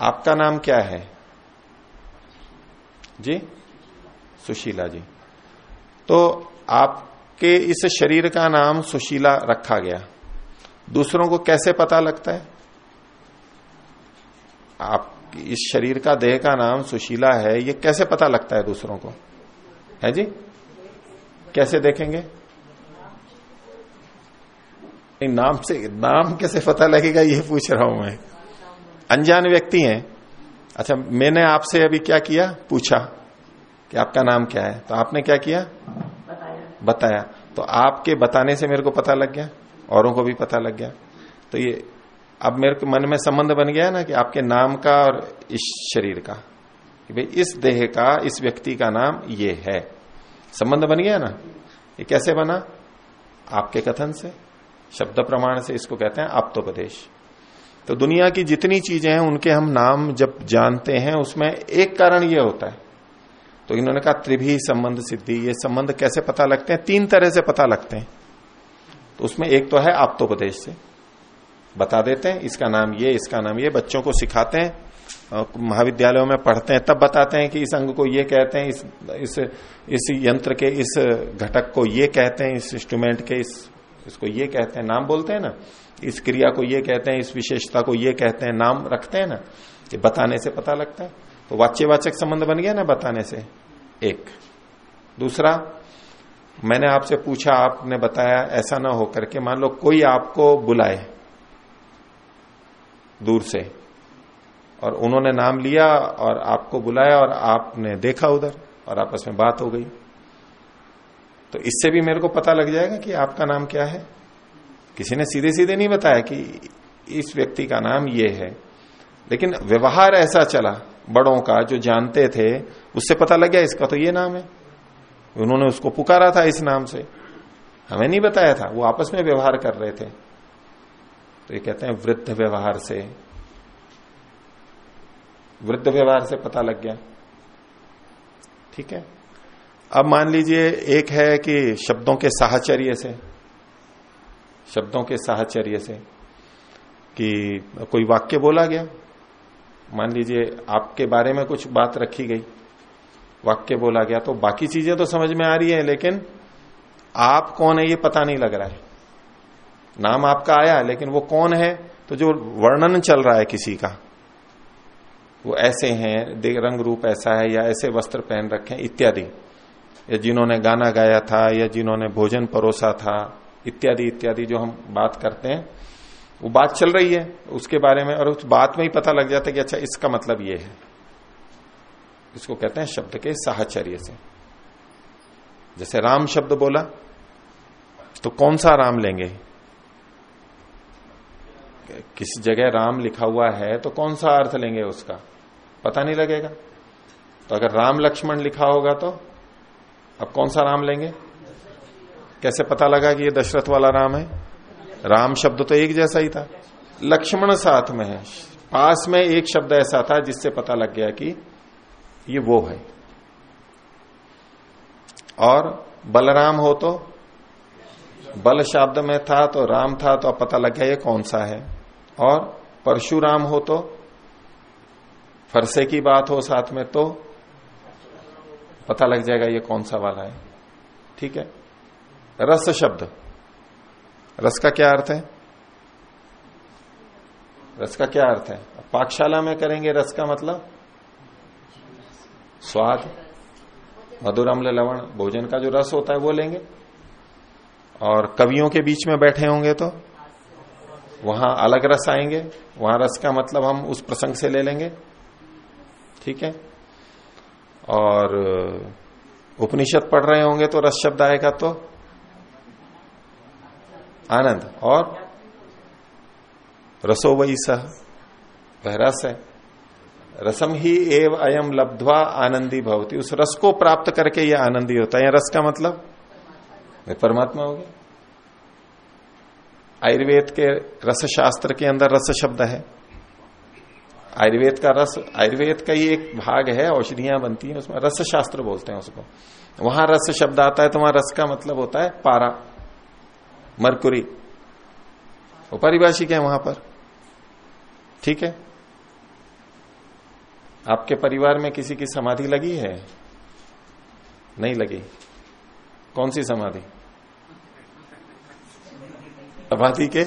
आपका नाम क्या है? जी? सुशीला जी। तो आपके इस शरीर का नाम सुशीला रखा गया। दूसरों को कैसे पता लगता है? आप, इस शरीर का देह का नाम सुशीला है, ये कैसे पता लगता है दूसरों को? है जी? कैसे देखेंगे? नाम से नाम कैसे पता लगेगा ये पूछ रहा हूँ मैं। अनजान व्यक्ति हैं। अच्छा मैंने आपसे अभी क्या किया? पूछा कि आपका नाम क्या है। तो आपने क्या किया? बताया। बताया। तो आपके बताने से मेरे को पता लग गया औरों को भी पता लग गया। तो ये अब मेरे को मन में संबंध बन गया ना कि आपके नाम का और इस शरीर का। कि भाई इस देह का इस व्यक्ति का नाम ये है। संबंध बन गया ना? ये कैसे बना? आपके कथन से। शब्द प्रमाण से इसको कहते हैं आप्तोपदेश। तो दुनिया की जितनी चीज़ें हैं, उनके हम नाम जब जानते हैं, उसमें एक कारण ये होता है। तो इन्होंने कहा, त्रिभी संबंध सिद्धि, ये संबंध कैसे पता लगते हैं? तीन तरह से पता लगते हैं। तो उसमें एक तो है आप्तोपदेश से। बता देते हैं, इसका नाम ये, इसका नाम ये, बच्चों को सिखाते हैं महाविद्यालयों में पढ़ते हैं, तब बताते हैं कि इस अंग को ये कहते हैं, इस इस इस यंत्र के इस घटक को ये कहते हैं, इस इंस्ट्रूमेंट के इस इसको ये कहते हैं, नाम बोलते हैं ना? इस क्रिया को ये कहते हैं, इस विशेषता को ये कहते हैं, नाम रखते हैं ना? कि बताने से पता लगता है। तो वाच्यवाचक संबंध बन गया ना बताने से? एक। दूसरा, मैंने आपसे पूछा, आपने बताया, ऐसा ना होकर के मान लो कोई आपको बुलाए दूर से, और उन्होंने नाम लिया और आपको बुलाया और आपने देखा उधर और आपस में बात हो गई। तो इससे भी मेरे को पता लग जाएगा कि आपका नाम क्या है। किसी ने सीधे सीधे नहीं बताया कि इस व्यक्ति का नाम ये है। लेकिन व्यवहार ऐसा चला, बड़ों का जो जानते थे, उससे पता लग गया इसका तो ये नाम है। उन्होंने उसको पुकारा था इस नाम से। हमें नहीं बताया था, वो आपस में व्यवहार कर रहे थे। तो ये कहते हैं वृद्ध व्यवहार से। वृद्ध व्यवहार से पता लग गया। ठीक है? अब मान लीजिए, एक है कि शब्दों के साहचर्य से, शब्दों के साहचर्य से कि कोई वाक्य बोला गया। मान लीजिए, आपके बारे में कुछ बात रखी गई, वाक्य बोला गया तो बाकी चीज़ें तो समझ में आ रही है, लेकिन आप कौन है ये पता नहीं लग रहा है। नाम आपका आया, लेकिन वो कौन है? तो जो वर्णन चल रहा है किसी का, वो ऐसे हैं रंग रूप ऐसा है या ऐसे वस्त्र पहन रखे हैं, इत्यादि। या जिन्होंने गाना गाया था, या जिन्होंने भोजन परोसा था, इत्यादि इत्यादि जो हम बात करते हैं, वो बात चल रही है, उसके बारे में, और उस बात में ही पता लग जाता है कि अच्छा इसका मतलब ये है। इसको कहते हैं शब्द के साहचर्य से। जैसे राम शब्द बोला तो कौन सा राम लेंगे? किस जगह राम लिखा हुआ है तो कौन सा अर्थ लेंगे उसका? पता नहीं लगेगा। तो अगर राम लक्ष्मण लिखा होगा तो? अब कौन सा राम लेंगे? कैसे पता लगा कि ये दशरथ वाला राम है? राम शब्द तो एक जैसा ही था। लक्ष्मण साथ में है। पास में एक शब्द ऐसा था जिससे पता लग गया कि ये वो है। और बलराम हो तो बल शब्द में था तो राम था तो अब पता लग गया ये कौन सा है। और परशुराम हो तो फरसे की बात हो साथ में तो पता लग जाएगा ये कौन सा वाला है। ठीक है? रस शब्द। रस का क्या अर्थ है? रस का क्या अर्थ है? पाकशाला में करेंगे रस का मतलब? स्वाद। मधुर अम्ल लवण। भोजन का जो रस होता है वो लेंगे। और कवियों के बीच में बैठे होंगे तो? वहाँ अलग रस आएँगे। वहाँ रस का मतलब हम उस प्रसंग से ले लेंगे। ठीक है? और उपनिषद पढ़ रहे होंगे तो रस शब्द आएगा तो? आनंद। और? रसो वही सह वह रस है। रसम ही एव अयम लब्धवा आनंदी भवती। उस रस को प्राप्त करके यह आनंदी होता है। रस का मतलब? परमात्मा हो गया। आयुर्वेद के रस शास्त्र के अंदर रस शब्द है। आयुर्वेद का रस, आयुर्वेद का ही एक भाग है, औषधियाँ बनती हैं, उसमें रस शास्त्र बोलते हैं उसको। वहाँ रस शब्द आता है तो वहाँ रस का मतलब होता है पारा, मरकुरी। वो परिभाषिक है वहाँ पर। ठीक है? आपके परिवार में किसी की समाधि लगी है? नहीं लगी। कौन सी समाधि? समाधि के?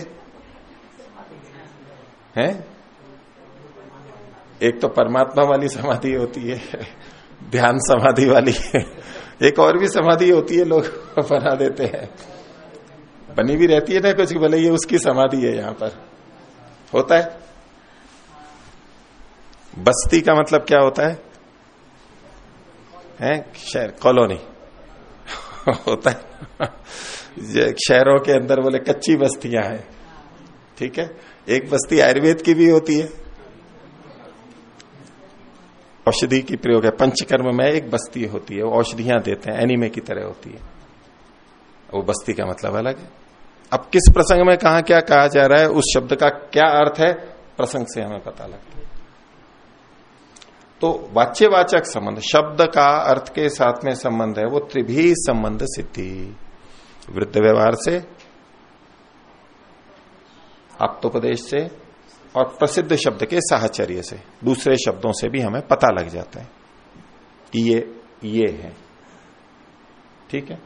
हैं? एक तो परमात्मा वाली समाधि होती है, ध्यान समाधि वाली एक और भी समाधि होती है, लोग बना देते हैं। बनी भी रहती है ना कुछ, भले ये उसकी समाधि है यहाँ पर। होता है? बस्ती का मतलब क्या होता है? हैं? शहर, कॉलोनी। होता है। शहरों के अंदर बोले कच्ची बस्तियाँ हैं। ठीक है? एक बस्ती आयुर्वेद की भी होती है। औषधि की प्रयोग है। पंचकर्म में एक बस्ती होती है, वो औषधियाँ देते हैं, एनिमे की तरह होती है। वो बस्ती का मतलब अलग है। अब किस प्रसंग में कहा क्या कहा जा रहा है, उस शब्द का क्या अर्थ है, प्रसंग से हमें पता लगता है। तो वाच्यवाचक संबंध, शब्द का अर्थ के साथ में संबंध है, वो त्रिभी संबंध सिद्धि। वृद्ध व्यवहार से, आप्तोपदेश से और प्रसिद्ध शब्द के साहचर्य से, दूसरे शब्दों से भी हमें पता लग जाता है कि ये ये है। ठीक है?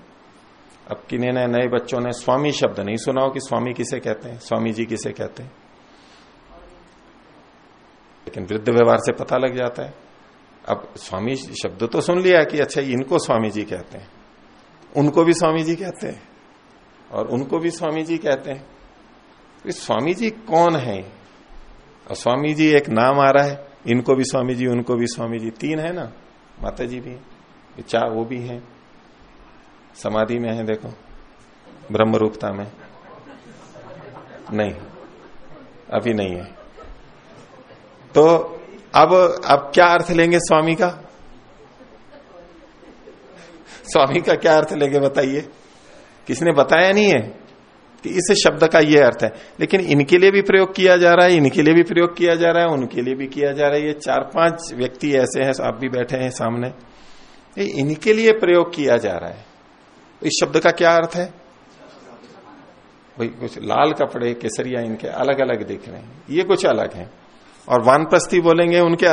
अब किन्हीं ने नए बच्चों ने स्वामी शब्द नहीं सुना हो कि स्वामी किसे कहते हैं? स्वामी जी किसे कहते हैं? लेकिन वृद्ध व्यवहार से पता लग जाता है। अब स्वामी शब्द तो सुन लिया कि अच्छा इनको स्वामी जी कहते हैं। उनको भी स्वामी जी कहते हैं। और उनको भी स्वामी जी कहते हैं। तो स्वामी जी कौन है? और स्वामी जी एक नाम आ रहा है। इनको भी स्वामी जी, उनको भी स्वामी जी। तीन है ना? माता जी भी चार, वो भी है। समाधि में है, देखो। ब्रह्म रूपता में। नहीं। अभी नहीं है। तो अब अब क्या अर्थ लेंगे स्वामी का? स्वामी का क्या अर्थ लेंगे, बताइए। किसने बताया नहीं है? कि इस शब्द का यह अर्थ है। लेकिन इनके लिए भी प्रयोग किया जा रहा है, इनके लिए भी प्रयोग किया जा रहा है, उनके लिए भी किया जा रहा है। ये चार पाँच व्यक्ति ऐसे हैं, आप भी बैठे हैं सामने। ये इनके लिए प्रयोग किया जा रहा है। इस शब्द का क्या अर्थ है? भाई कुछ लाल कपड़े, केसरिया इनके अलग अलग दिख रहे हैं। ये कुछ अलग है। और वानप्रस्थी बोलेंगे, उनके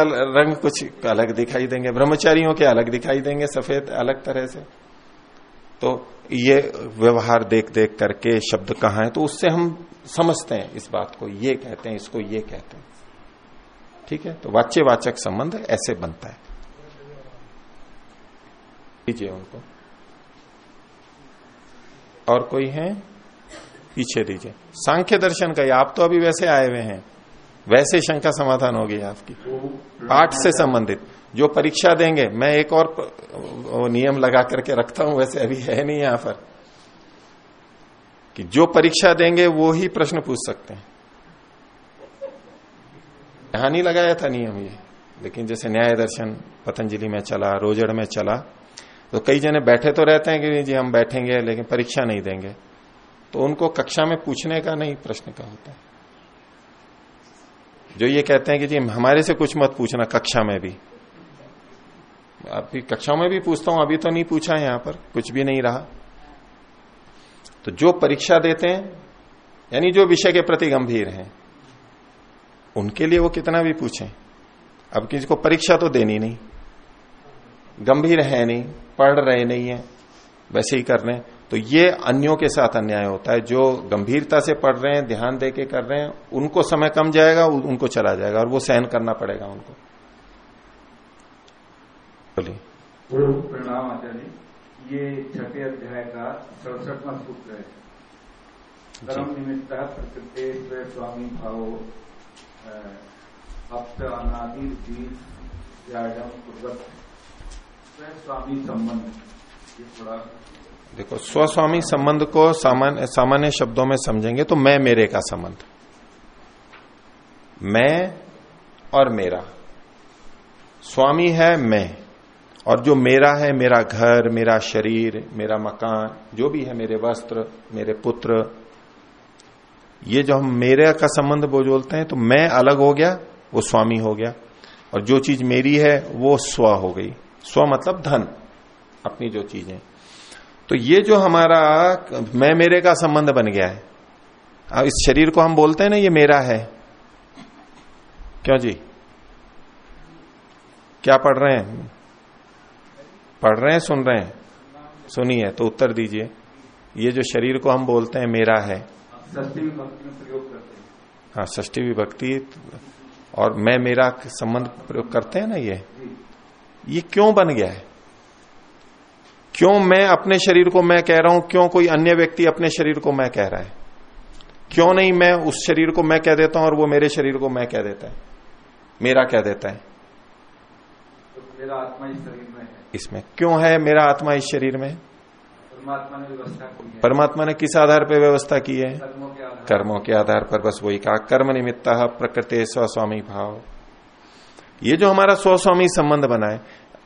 रंग कुछ अलग दिखाई देंगे। ब्रह्मचारियों के अलग दिखाई देंगे, सफ़ेद अलग तरह से। तो ये व्यवहार देख देख करके शब्द कहा है तो उससे हम समझते हैं इस बात को, ये कहते हैं, इसको ये कहते हैं। ठीक है? तो वाच्यवाचक संबंध ऐसे बनता है। दीजिए उनको। और कोई है? पीछे दीजिए। सांख्य दर्शन का, आप तो अभी वैसे आए हुए हैं। वैसे शंका समाधान होगी आपकी। पाठ से संबंधित। जो परीक्षा देंगे, मैं एक और नियम लगा करके रखता हूँ, वैसे अभी है नहीं यहाँ पर। कि जो परीक्षा देंगे, वो ही प्रश्न पूछ सकते हैं। यहाँ नहीं लगाया था नियम ये। लेकिन जैसे न्याय दर्शन, पतंजलि में चला, रोजड़ में चला तो कई जने बैठे तो रहते हैं कि जी, हम बैठेंगे, लेकिन परीक्षा नहीं देंगे। तो उनको कक्षा में पूछने का नहीं प्रश्न का होता है। जो ये कहते हैं कि जी हमारे से कुछ मत पूछना कक्षा में भी। अभी कक्षाओं में भी पूछता हूँ, अभी तो नहीं पूछा यहाँ पर, कुछ भी नहीं रहा। तो जो परीक्षा देते हैं, यानी जो विषय के प्रति गंभीर हैं, उनके लिए वो कितना भी पूछें, अब किसी को परीक्षा तो देनी नहीं। गंभीर है नहीं, पढ़ रहे नहीं है, वैसे ही कर रहे हैं। तो ये अन्यों के साथ अन्याय होता है, जो गंभीरता से पढ़ रहे हैं, ध्यान देके कर रहे हैं, उनको समय कम जाएगा, उनको चला जाएगा, और वो सहन करना पड़ेगा उनको। बोलिए प्रणाम आचार्य ये छठे अध्याय का सड़सठवा सूत्र है। कर्म निमित्त प्रकृति स्वामी भाव अप्त अनादि स्वामी संबंध। ये थोड़ा देखो स्वस्वामी संबंध को सामान्य सामान्य शब्दों में समझेंगे तो मैं मेरे का संबंध। मैं और मेरा। स्वामी है मैं। और जो मेरा है, मेरा घर, मेरा शरीर, मेरा मकान, जो भी है मेरे वस्त्र, मेरे पुत्र, ये जो हम मेरे का संबंध बोलते हैं तो मैं अलग हो गया, वो स्वामी हो गया। और जो चीज़ मेरी है, वो स्व हो गई। स्व मतलब धन, अपनी जो चीज़ें। तो ये जो हमारा, मैं मेरे का संबंध बन गया है। अब इस शरीर को हम बोलते हैं ना, ये मेरा है। क्यों जी? क्या पढ़ रहे हैं? पढ़ रहे हैं सुन रहे हैं? सुनिए तो उत्तर दीजिए। ये जो शरीर को हम बोलते हैं मेरा है। हैं। हाँ ष्टी विभक्ति और मैं मेरा संबंध प्रयोग करते हैं ना ये? ये क्यों बन गया है? क्यों मैं अपने शरीर को मैं कह रहा हूँ क्यों कोई अन्य व्यक्ति अपने शरीर को मैं कह रहा है? क्यों नहीं मैं उस शरीर को मैं कह देता हूँ और वो मेरे शरीर को मैं कह देता है? मेरा कह देता है। तो मेरा आत्मा इस शरीर में है। इसमें। क्यों है मेरा आत्मा इस शरीर में? परमात्मा ने व्यवस्था की परमात्मा ने किस आधार पर व्यवस्था की है? कर्मों के आधार। कर्मों के आधार पर बस वही कहा। कर्म निमित्त प्रकृति स्वस्वामी भाव। ये जो हमारा स्वस्वामी संबंध बना है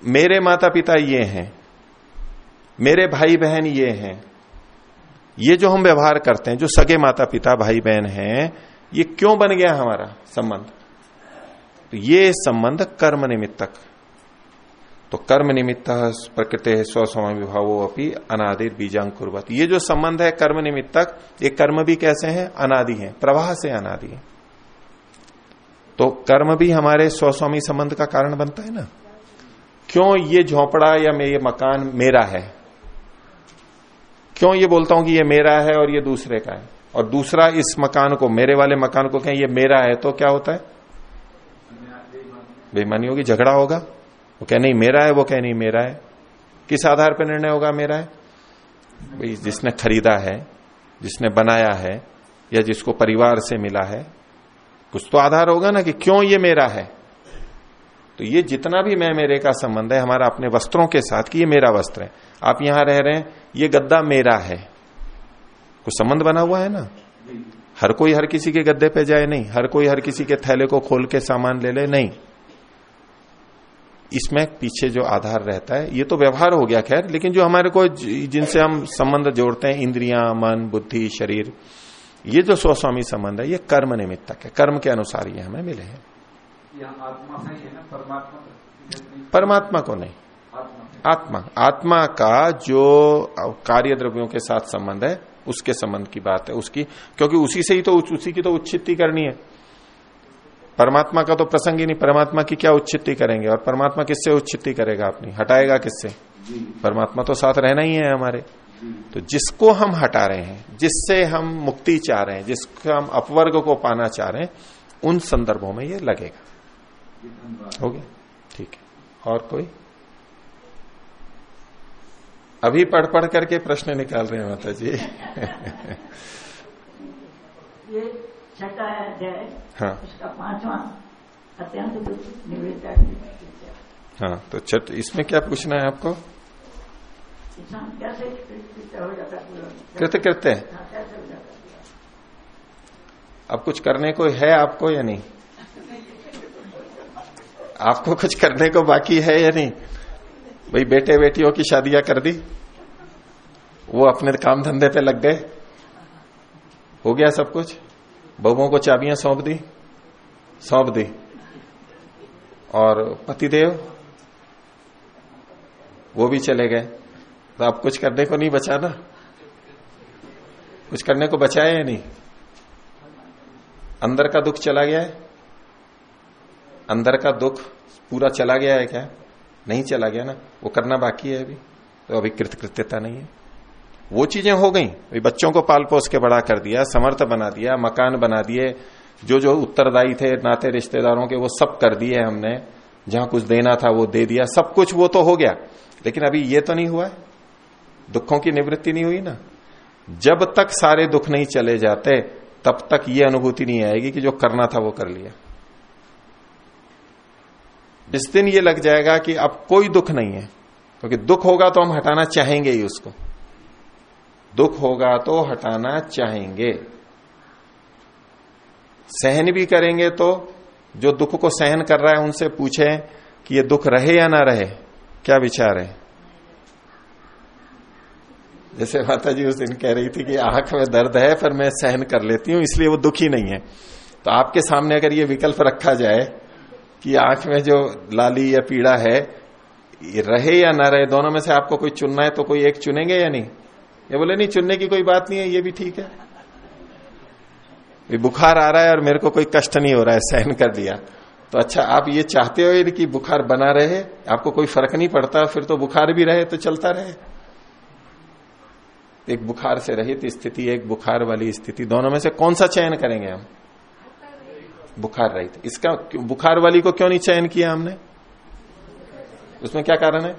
मेरे माता पिता ये हैं मेरे भाई बहन ये हैं ये जो हम व्यवहार करते हैं जो सगे माता पिता भाई बहन हैं ये क्यों बन गया हमारा संबंध? तो ये संबंध कर्म निमित्तक। तो कर्म निमित्त प्रकृति स्वस्वामी विभावो अपनी अनादिर बीजांकुर्वत ये जो संबंध है कर्म निमित्तक ये कर्म भी कैसे हैं? अनादि हैं। प्रवाह से अनादि है। तो कर्म भी हमारे स्वस्वामी संबंध का कारण बनता है ना? क्यों ये झोपड़ा या ये मकान मेरा है? क्यों ये बोलता हूँ कि ये मेरा है और ये दूसरे का है? और दूसरा इस मकान को, मेरे वाले मकान को कहें, ये मेरा है तो क्या होता है? बेईमानी होगी झगड़ा होगा। वो कह, नहीं, मेरा है, वो कह, नहीं, मेरा है। किस आधार पर निर्णय होगा मेरा है? भाई, जिसने खरीदा है, जिसने बनाया है, या जिसको परिवार से मिला है, कुछ तो आधार होगा ना कि क्यों ये मेरा है? तो ये जितना भी मैं, मेरे का संबंध है, हमारा अपने वस्त्रों के साथ कि ये मेरा वस्त्र है। आप यहाँ रह रहे हैं, ये गद्दा मेरा है। कुछ संबंध बना हुआ है ना? हर कोई हर किसी के गद्दे पे जाए? नहीं। हर कोई हर किसी के थैले को खोल के सामान ले ले? नहीं। इसमें पीछे जो आधार रहता है ये तो व्यवहार हो गया खैर लेकिन जो हमारे को जिनसे हम संबंध जोड़ते हैं इंद्रिया मन बुद्धि शरीर ये जो स्वस्वामी संबंध है ये कर्म निमित्तक है। कर्म के अनुसार ये हमें मिले हैं। आत्मा सही ना परमात्मा परमात्मा को नहीं। आत्मा आत्मा। आत्मा का जो कार्य द्रव्यों के साथ संबंध है उसके संबंध की बात है उसकी क्योंकि उसी से ही तो उसी की तो उच्छित्ति करनी है। परमात्मा का तो प्रसंग ही नहीं परमात्मा की क्या उच्छित्ति करेंगे और परमात्मा किससे उच्छित्ति करेगा अपनी? हटाएगा किससे? परमात्मा तो साथ रहना ही है हमारे। तो जिसको हम हटा रहे हैं जिससे हम मुक्ति चाह रहे हैं जिसको हम अपवर्ग को पाना चाह रहे हैं उन संदर्भों में ये लगेगा। हो गया? ठीक है। और कोई? अभी पढ़ पढ़ करके प्रश्न निकाल रहे हैं माता जी ये छठा अध्याय हाँ। उसका पांचवा अत्यंत निवृत्ता हाँ तो छठ इसमें क्या पूछना है आपको? कृत कृत्य है अब कुछ करने को है आपको या नहीं? आपको कुछ करने को बाकी है या नहीं? भाई बेटे बेटियों की शादियाँ कर दी। वो अपने काम धंधे पे लग गए। हो गया सब कुछ? बहुओं को चाबियाँ सौंप दी सौंप दी। और पतिदेव, वो भी चले गए। तो अब कुछ करने को नहीं बचा ना? कुछ करने को बचा है या नहीं? अंदर का दुख चला गया है? अंदर का दुख पूरा चला गया है क्या? नहीं चला गया ना? वो करना बाकी है अभी। तो अभी कृतकृत्यता नहीं है। वो चीज़ें हो गई। बच्चों को पाल पोस के बड़ा कर दिया, समर्थ बना दिया, मकान बना दिए, जो जो उत्तरदायी थे, नाते, रिश्तेदारों के, वो सब कर दिए हमने। जहाँ कुछ देना था वो दे दिया। सब कुछ वो तो हो गया। लेकिन अभी ये तो नहीं हुआ है। दुखों की निवृत्ति नहीं हुई ना। जब तक सारे दुख नहीं चले जाते, तब तक ये अनुभूति नहीं आएगी कि जो करना था वो कर लिया। जिस दिन ये लग जाएगा कि अब कोई दुख नहीं है। क्योंकि तो दुख होगा तो हम हटाना चाहेंगे ही उसको। दुख होगा तो हटाना चाहेंगे। सहन भी करेंगे तो जो दुख को सहन कर रहा है उनसे पूछे कि ये दुख रहे या ना रहे, क्या विचार है? जैसे माता जी उस दिन कह रही थी कि आँख में दर्द है, पर मैं सहन कर लेती हूँ, इसलिए वो दुखी नहीं है। तो आपके सामने अगर ये विकल्प रखा जाए कि आँख में जो लाली या पीड़ा है रहे या ना रहे, दोनों में से आपको कोई चुनना है तो कोई एक चुनेंगे या नहीं? ये बोले, नहीं, चुनने की कोई बात नहीं है, ये भी ठीक है। ये बुखार आ रहा है और मेरे को कोई कष्ट नहीं हो रहा है, सहन कर दिया तो अच्छा आप ये चाहते हो कि बुखार बना रहे? आपको कोई फ़र्क नहीं पड़ता, फिर तो बुखार भी रहे तो चलता रहे। एक बुखार से रहित स्थिति, एक बुखार वाली स्थिति, दोनों में से कौन सा चयन करेंगे हम? बुखार रहित। इसका बुखार वाली को क्यों नहीं चयन किया हमने? उसमें क्या कारण है?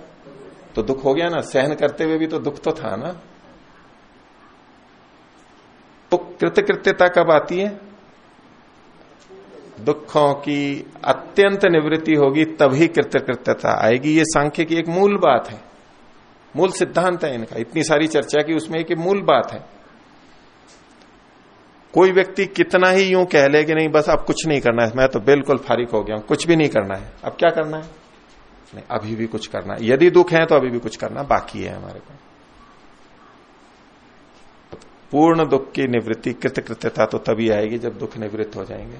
तो दुख हो गया ना, सहन करते हुए भी तो दुख तो था ना। तो कृतकृत्यता कब आती है? दुखों की अत्यंत निवृत्ति होगी, तभी कृतकृत्यता आएगी। ये सांख्य की एक मूल बात है। मूल सिद्धांत है इनका। इतनी सारी चर्चा की, उसमें एक मूल बात है। कोई व्यक्ति कितना ही यूँ कह ले कि नहीं, बस अब कुछ नहीं करना है। मैं तो बिल्कुल फारिक हो गया हूँ, कुछ भी नहीं करना है। अब क्या करना है? नहीं, अभी भी कुछ करना है। यदि दुख है तो अभी भी कुछ करना बाकी है हमारे को पूर्ण दुख की निवृत्ति कृतकृत्यता तो तभी आएगी जब दुख निवृत्त हो जाएँगे।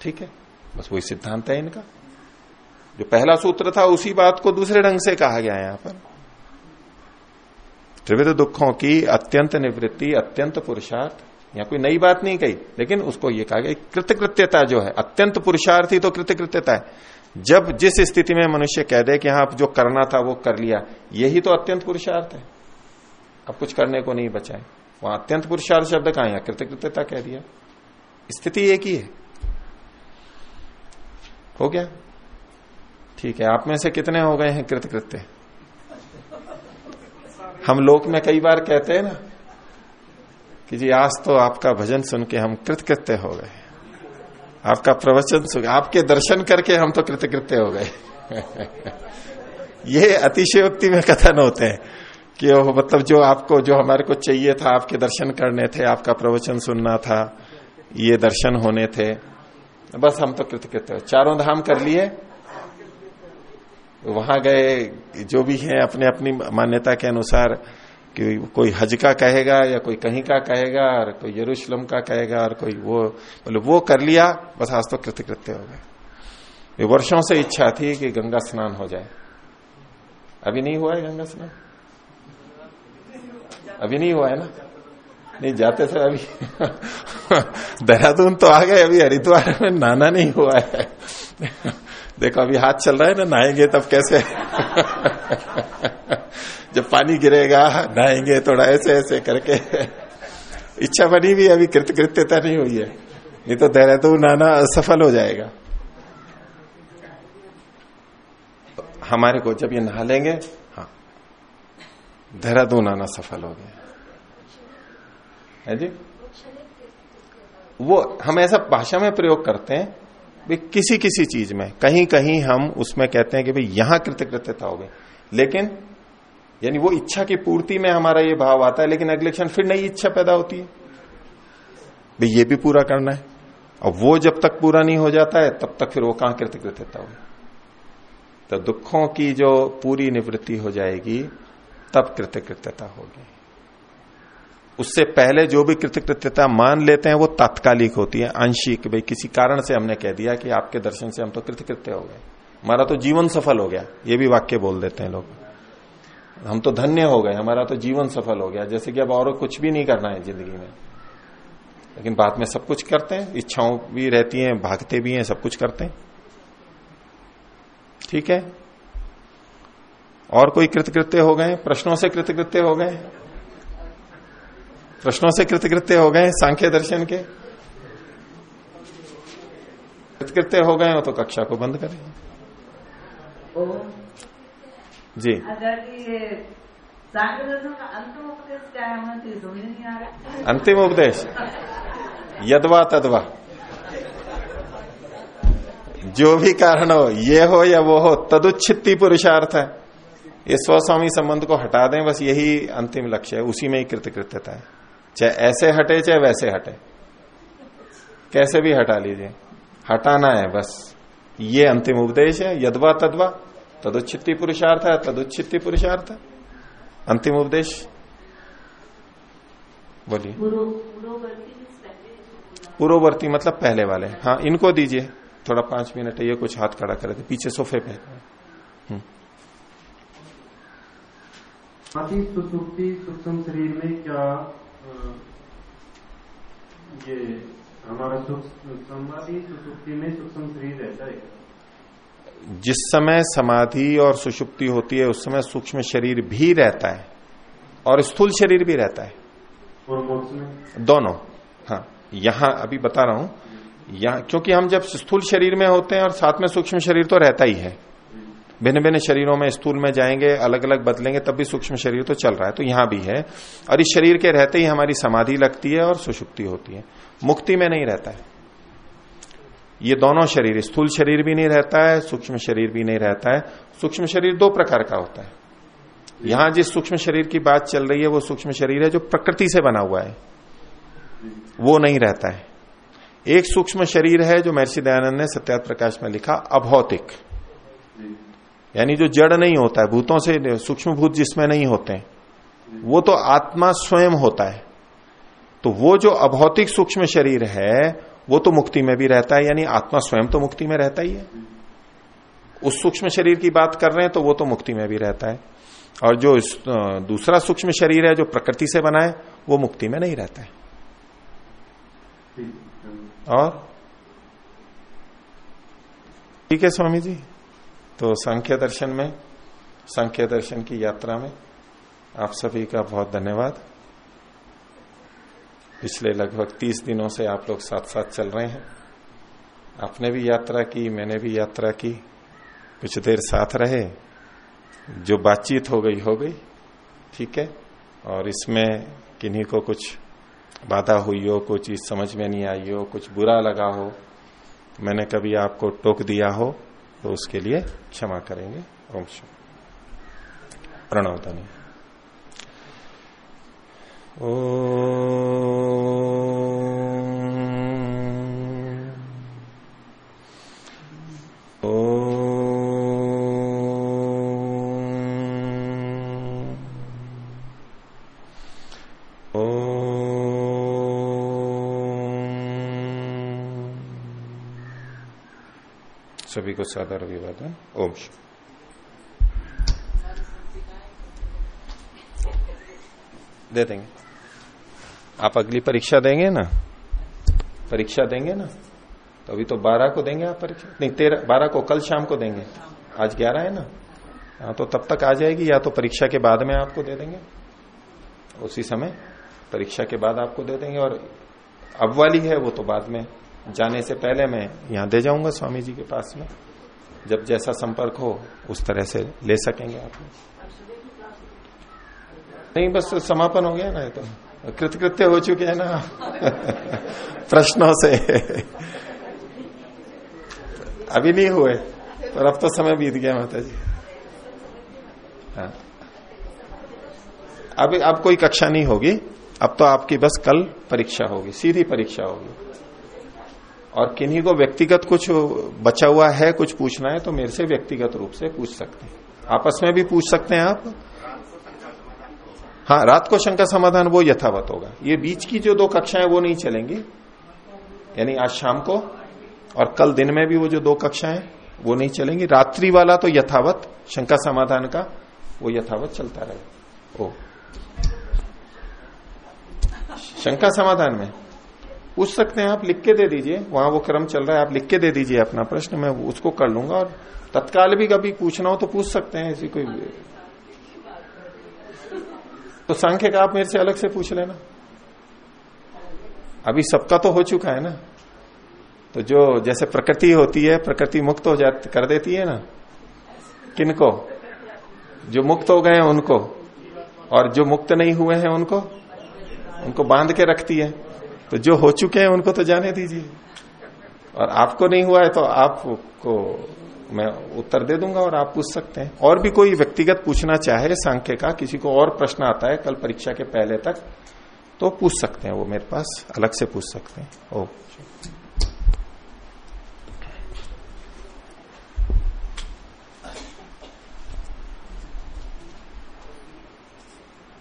ठीक है? बस वही सिद्धांत है इनका। जो पहला सूत्र था, उसी बात को दूसरे ढंग से कहा गया यहाँ पर। त्रिविध दुखों की अत्यंत निवृत्ति, अत्यंत पुरुषार्थ। यहाँ कोई नई बात नहीं कही, लेकिन उसको ये कहा गया, कृतकृत्यता जो है, अत्यंत पुरुषार्थी तो कृतकृत्यता है। जब जिस स्थिति में मनुष्य कह दे कि हाँ जो करना था वो कर लिया, यही तो अत्यंत पुरुषार्थ है। अब कुछ करने को नहीं बचा है। वहाँ अत्यंत पुरुषार्थ शब्द कहा कृतकृत्यता कह दिया। स्थिति एक ही है। हो गया? ठीक है, आप में से कितने हो गए हैं कृतकृत्य? हम लोक में कई बार कहते हैं ना कि जी, आज तो आपका भजन सुन के हम कृतकृत्य हो गए आपका प्रवचन सुन, आपके दर्शन करके हम तो कृतकृत्य हो गए ये अतिशयोक्ति में कथन होते हैं। कि मतलब जो आपको, जो हमारे को चाहिए था, आपके दर्शन करने थे, आपका प्रवचन सुनना था, ये दर्शन होने थे। बस हम तो कृतकृत्य चारों धाम कर लिए। वहाँ गए, जो भी है, अपने अपनी मान्यता के अनुसार कि कोई हज का कहेगा या कोई कहीं का कहेगा, और कोई यरूशलम का कहेगा, और कोई वो मतलब वो कर लिया, बस आज तो कृतकृत्य हो गए। वर्षों से इच्छा थी कि गंगा स्नान हो जाए। अभी नहीं हुआ है गंगा स्नान? अभी नहीं हुआ है ना? नहीं, जाते थे अभी। देहरादून तो आ गए अभी, हरिद्वार में नहाना नहीं हुआ है। देखो, अभी हाथ चल रहा है ना, नहाएँगे तब कैसे? जब पानी गिरेगा, नहाएँगे थोड़ा ऐसे ऐसे करके। इच्छा बनी भी अभी कृतकृत्यता नहीं हुई है। नहीं तो देहरादून आना असफल हो जाएगा। हमारे को जब ये नहा लेंगे देहरादून आना सफल हो गया। है जी? वो हम ऐसा भाषा में प्रयोग करते हैं भाई किसी किसी चीज़ में कहीं कहीं हम उसमें कहते हैं कि भाई यहाँ कृतकृत्यता हो गई। लेकिन, यानी वो इच्छा की पूर्ति में हमारा ये भाव आता है, लेकिन अगले क्षण फिर नई इच्छा पैदा होती है। भाई ये भी पूरा करना है। और वो जब तक पूरा नहीं हो जाता है, तब तक फिर वो कहाँ कृतकृत्यता होगी? तो दुखों की जो पूरी निवृत्ति हो जाएगी तब कृतकृत्यता होगी। उससे पहले जो भी कृतकृत्यता मान लेते हैं, वो तात्कालिक होती है, आंशिक। भाई, किसी कारण से हमने कह दिया कि आपके दर्शन से हम तो कृतकृत्य हो गए। हमारा तो जीवन सफल हो गया, ये भी वाक्य बोल देते हैं लोग। हम तो धन्य हो गए, हमारा तो जीवन सफल हो गया। जैसे कि अब और कुछ भी नहीं करना है ज़िंदगी में। लेकिन बाद में सब कुछ करते हैं, इच्छाओं भी रहती हैं, भागते भी हैं, सब कुछ करते हैं। ठीक है? और कोई कृतकृत्य हो गए? प्रश्नों से कृतकृत्य हो गए? प्रश्नों से कृतकृत्य हो गए सांख्य दर्शन के? कृतकृत्य हो गए हो तो कक्षा को बंद करें। जी। का अंतिम उपदेश क्या है? हमें तो अंतिम उपदेश। यदवा तदवा। जो भी कारण हो ये हो या वो हो तदुच्छित्ती पुरुषार्थ है। ये स्वस्वामी संबंध को हटा दें बस यही अंतिम लक्ष्य है उसी में ही कृतकृत्यता है। चाहे ऐसे हटे चाहे वैसे हटे। कैसे भी हटा लीजिए। हटाना है बस। ये अंतिम उपदेश है यदवा तदवा तदुच्छित्ती पुरुषार्थ है तदुच्छित्ती पुरुषार्थ अंतिम उपदेश। बोलिए। पूर्ववर्ती मतलब पहले वाले। हाँ इनको दीजिए। थोड़ा पाँच मिनट ये कुछ हाथ खड़ा करे थे पीछे सोफे पे अति सुसुप्ति सूक्ष्म शरीर में क्या ये हमारा समाधि सुसुप्ति में सूक्ष्म शरीर रहता है जिस समय समाधि और सुषुप्ति होती है उस समय सूक्ष्म शरीर भी रहता है और स्थूल शरीर भी रहता है। और मोक्ष में? दोनों हाँ यहाँ अभी बता रहा हूँ यहाँ क्योंकि हम जब स्थूल शरीर में होते हैं और साथ में सूक्ष्म शरीर तो रहता ही है। भिन्न भिन्न शरीरों में स्थूल में जाएँगे अलग अलग बदलेंगे, तब भी सूक्ष्म शरीर तो चल रहा है तो यहाँ भी है। और इस शरीर के रहते ही हमारी समाधि लगती है और सुषुप्ति होती है। मुक्ति में नहीं रहता है। ये दोनों शरीर, स्थूल शरीर भी नहीं रहता है, सूक्ष्म शरीर भी नहीं रहता है। सूक्ष्म शरीर दो प्रकार का होता है। यहाँ जिस सूक्ष्म शरीर की बात चल रही है, वो सूक्ष्म शरीर है जो प्रकृति से बना हुआ है। वो नहीं रहता है। एक सूक्ष्म शरीर है जो महर्षि दयानंद ने सत्यात प्रकाश में लिखा, अभौतिक। यानी जो जड़ नहीं होता है भूतों से सूक्ष्म भूत जिसमें नहीं होते हैं वो तो आत्मा स्वयं होता है। तो वो जो अभौतिक सूक्ष्म शरीर है वो तो मुक्ति में भी रहता है यानी आत्मा स्वयं तो मुक्ति में रहता ही है। उस सूक्ष्म शरीर की बात कर रहे हैं तो वो तो मुक्ति में भी रहता है। और जो दूसरा सूक्ष्म शरीर है जो प्रकृति से बना है वो मुक्ति में नहीं रहता है। और? ठीक है स्वामी जी। तो सांख्य दर्शन में, सांख्य दर्शन की यात्रा में आप सभी का बहुत धन्यवाद। पिछले लगभग तीस दिनों से आप लोग साथ साथ चल रहे हैं। आपने भी यात्रा की, मैंने भी यात्रा की, कुछ देर साथ रहे, जो बातचीत हो गई हो गई, ठीक है? और इसमें किन्हीं को कुछ बाधा हुई हो कोई चीज़ समझ में नहीं आई हो, कुछ बुरा लगा हो मैंने कभी आपको टोक दिया हो। तो उसके लिए क्षमा करेंगे। ओम प्रणवता। धनी सभी को सादर अभिवादन। ओम दे देंगे। आप अगली परीक्षा देंगे ना? परीक्षा देंगे ना? तो अभी तो बारह को देंगे आप परीक्षा? नहीं, तेरह, बारह को, कल शाम को देंगे। आज ग्यारह है ना? हाँ तो तब तक आ जाएगी, या तो परीक्षा के बाद में आपको दे देंगे। उसी समय परीक्षा के बाद आपको दे देंगे, और अब वाली है वो तो बाद में। जाने से पहले मैं यहाँ दे जाऊँगा स्वामी जी के पास में। जब जैसा संपर्क हो, उस तरह से ले सकेंगे आप। नहीं, बस समापन हो गया ना ये तो। कृतकृत्य हो चुके हैं ना। प्रश्नों से। अभी नहीं हुए, पर अब तो समय बीत गया माता जी हाँ। अभी अब कोई कक्षा नहीं होगी। अब तो आपकी बस कल परीक्षा होगी, सीधी परीक्षा होगी। और किन्हीं को व्यक्तिगत कुछ बचा हुआ है, कुछ पूछना है तो मेरे से व्यक्तिगत रूप से पूछ सकते हैं। आपस में भी पूछ सकते हैं आप? हाँ रात को शंका समाधान वो यथावत होगा। ये बीच की जो दो कक्षाएँ वो नहीं चलेंगी। यानी आज शाम को और कल दिन में भी वो जो दो कक्षाएँ वो नहीं चलेंगी। रात्रि वाला तो यथावत शंका समाधान का, वो यथावत चलता रहे। ओ। शंका समाधान में पूछ सकते हैं, आप लिख के दे दीजिए। वहाँ वो क्रम चल रहा है, आप लिख के दे दीजिए अपना प्रश्न, मैं उसको कर लूँगा। और तत्काल भी कभी पूछना हो तो पूछ सकते हैं, ऐसी कोई तो सांख्य का आप मेरे से अलग से पूछ लेना। अभी सबका तो हो चुका है ना। तो जो जैसे प्रकृति होती है, प्रकृति मुक्त हो जाती, कर देती है ना। किनको? जो मुक्त हो गए हैं उनको। और जो मुक्त नहीं हुए हैं उनको उनको बाँध के रखती है। तो जो हो चुके हैं उनको तो जाने दीजिए। और आपको नहीं हुआ है तो आपको मैं उत्तर दे दूँगा और आप पूछ सकते हैं। और भी कोई व्यक्तिगत पूछना चाहे सांख्य का, किसी को और प्रश्न आता है कल परीक्षा के पहले तक तो पूछ सकते हैं वो मेरे पास, अलग से पूछ सकते हैं। ओ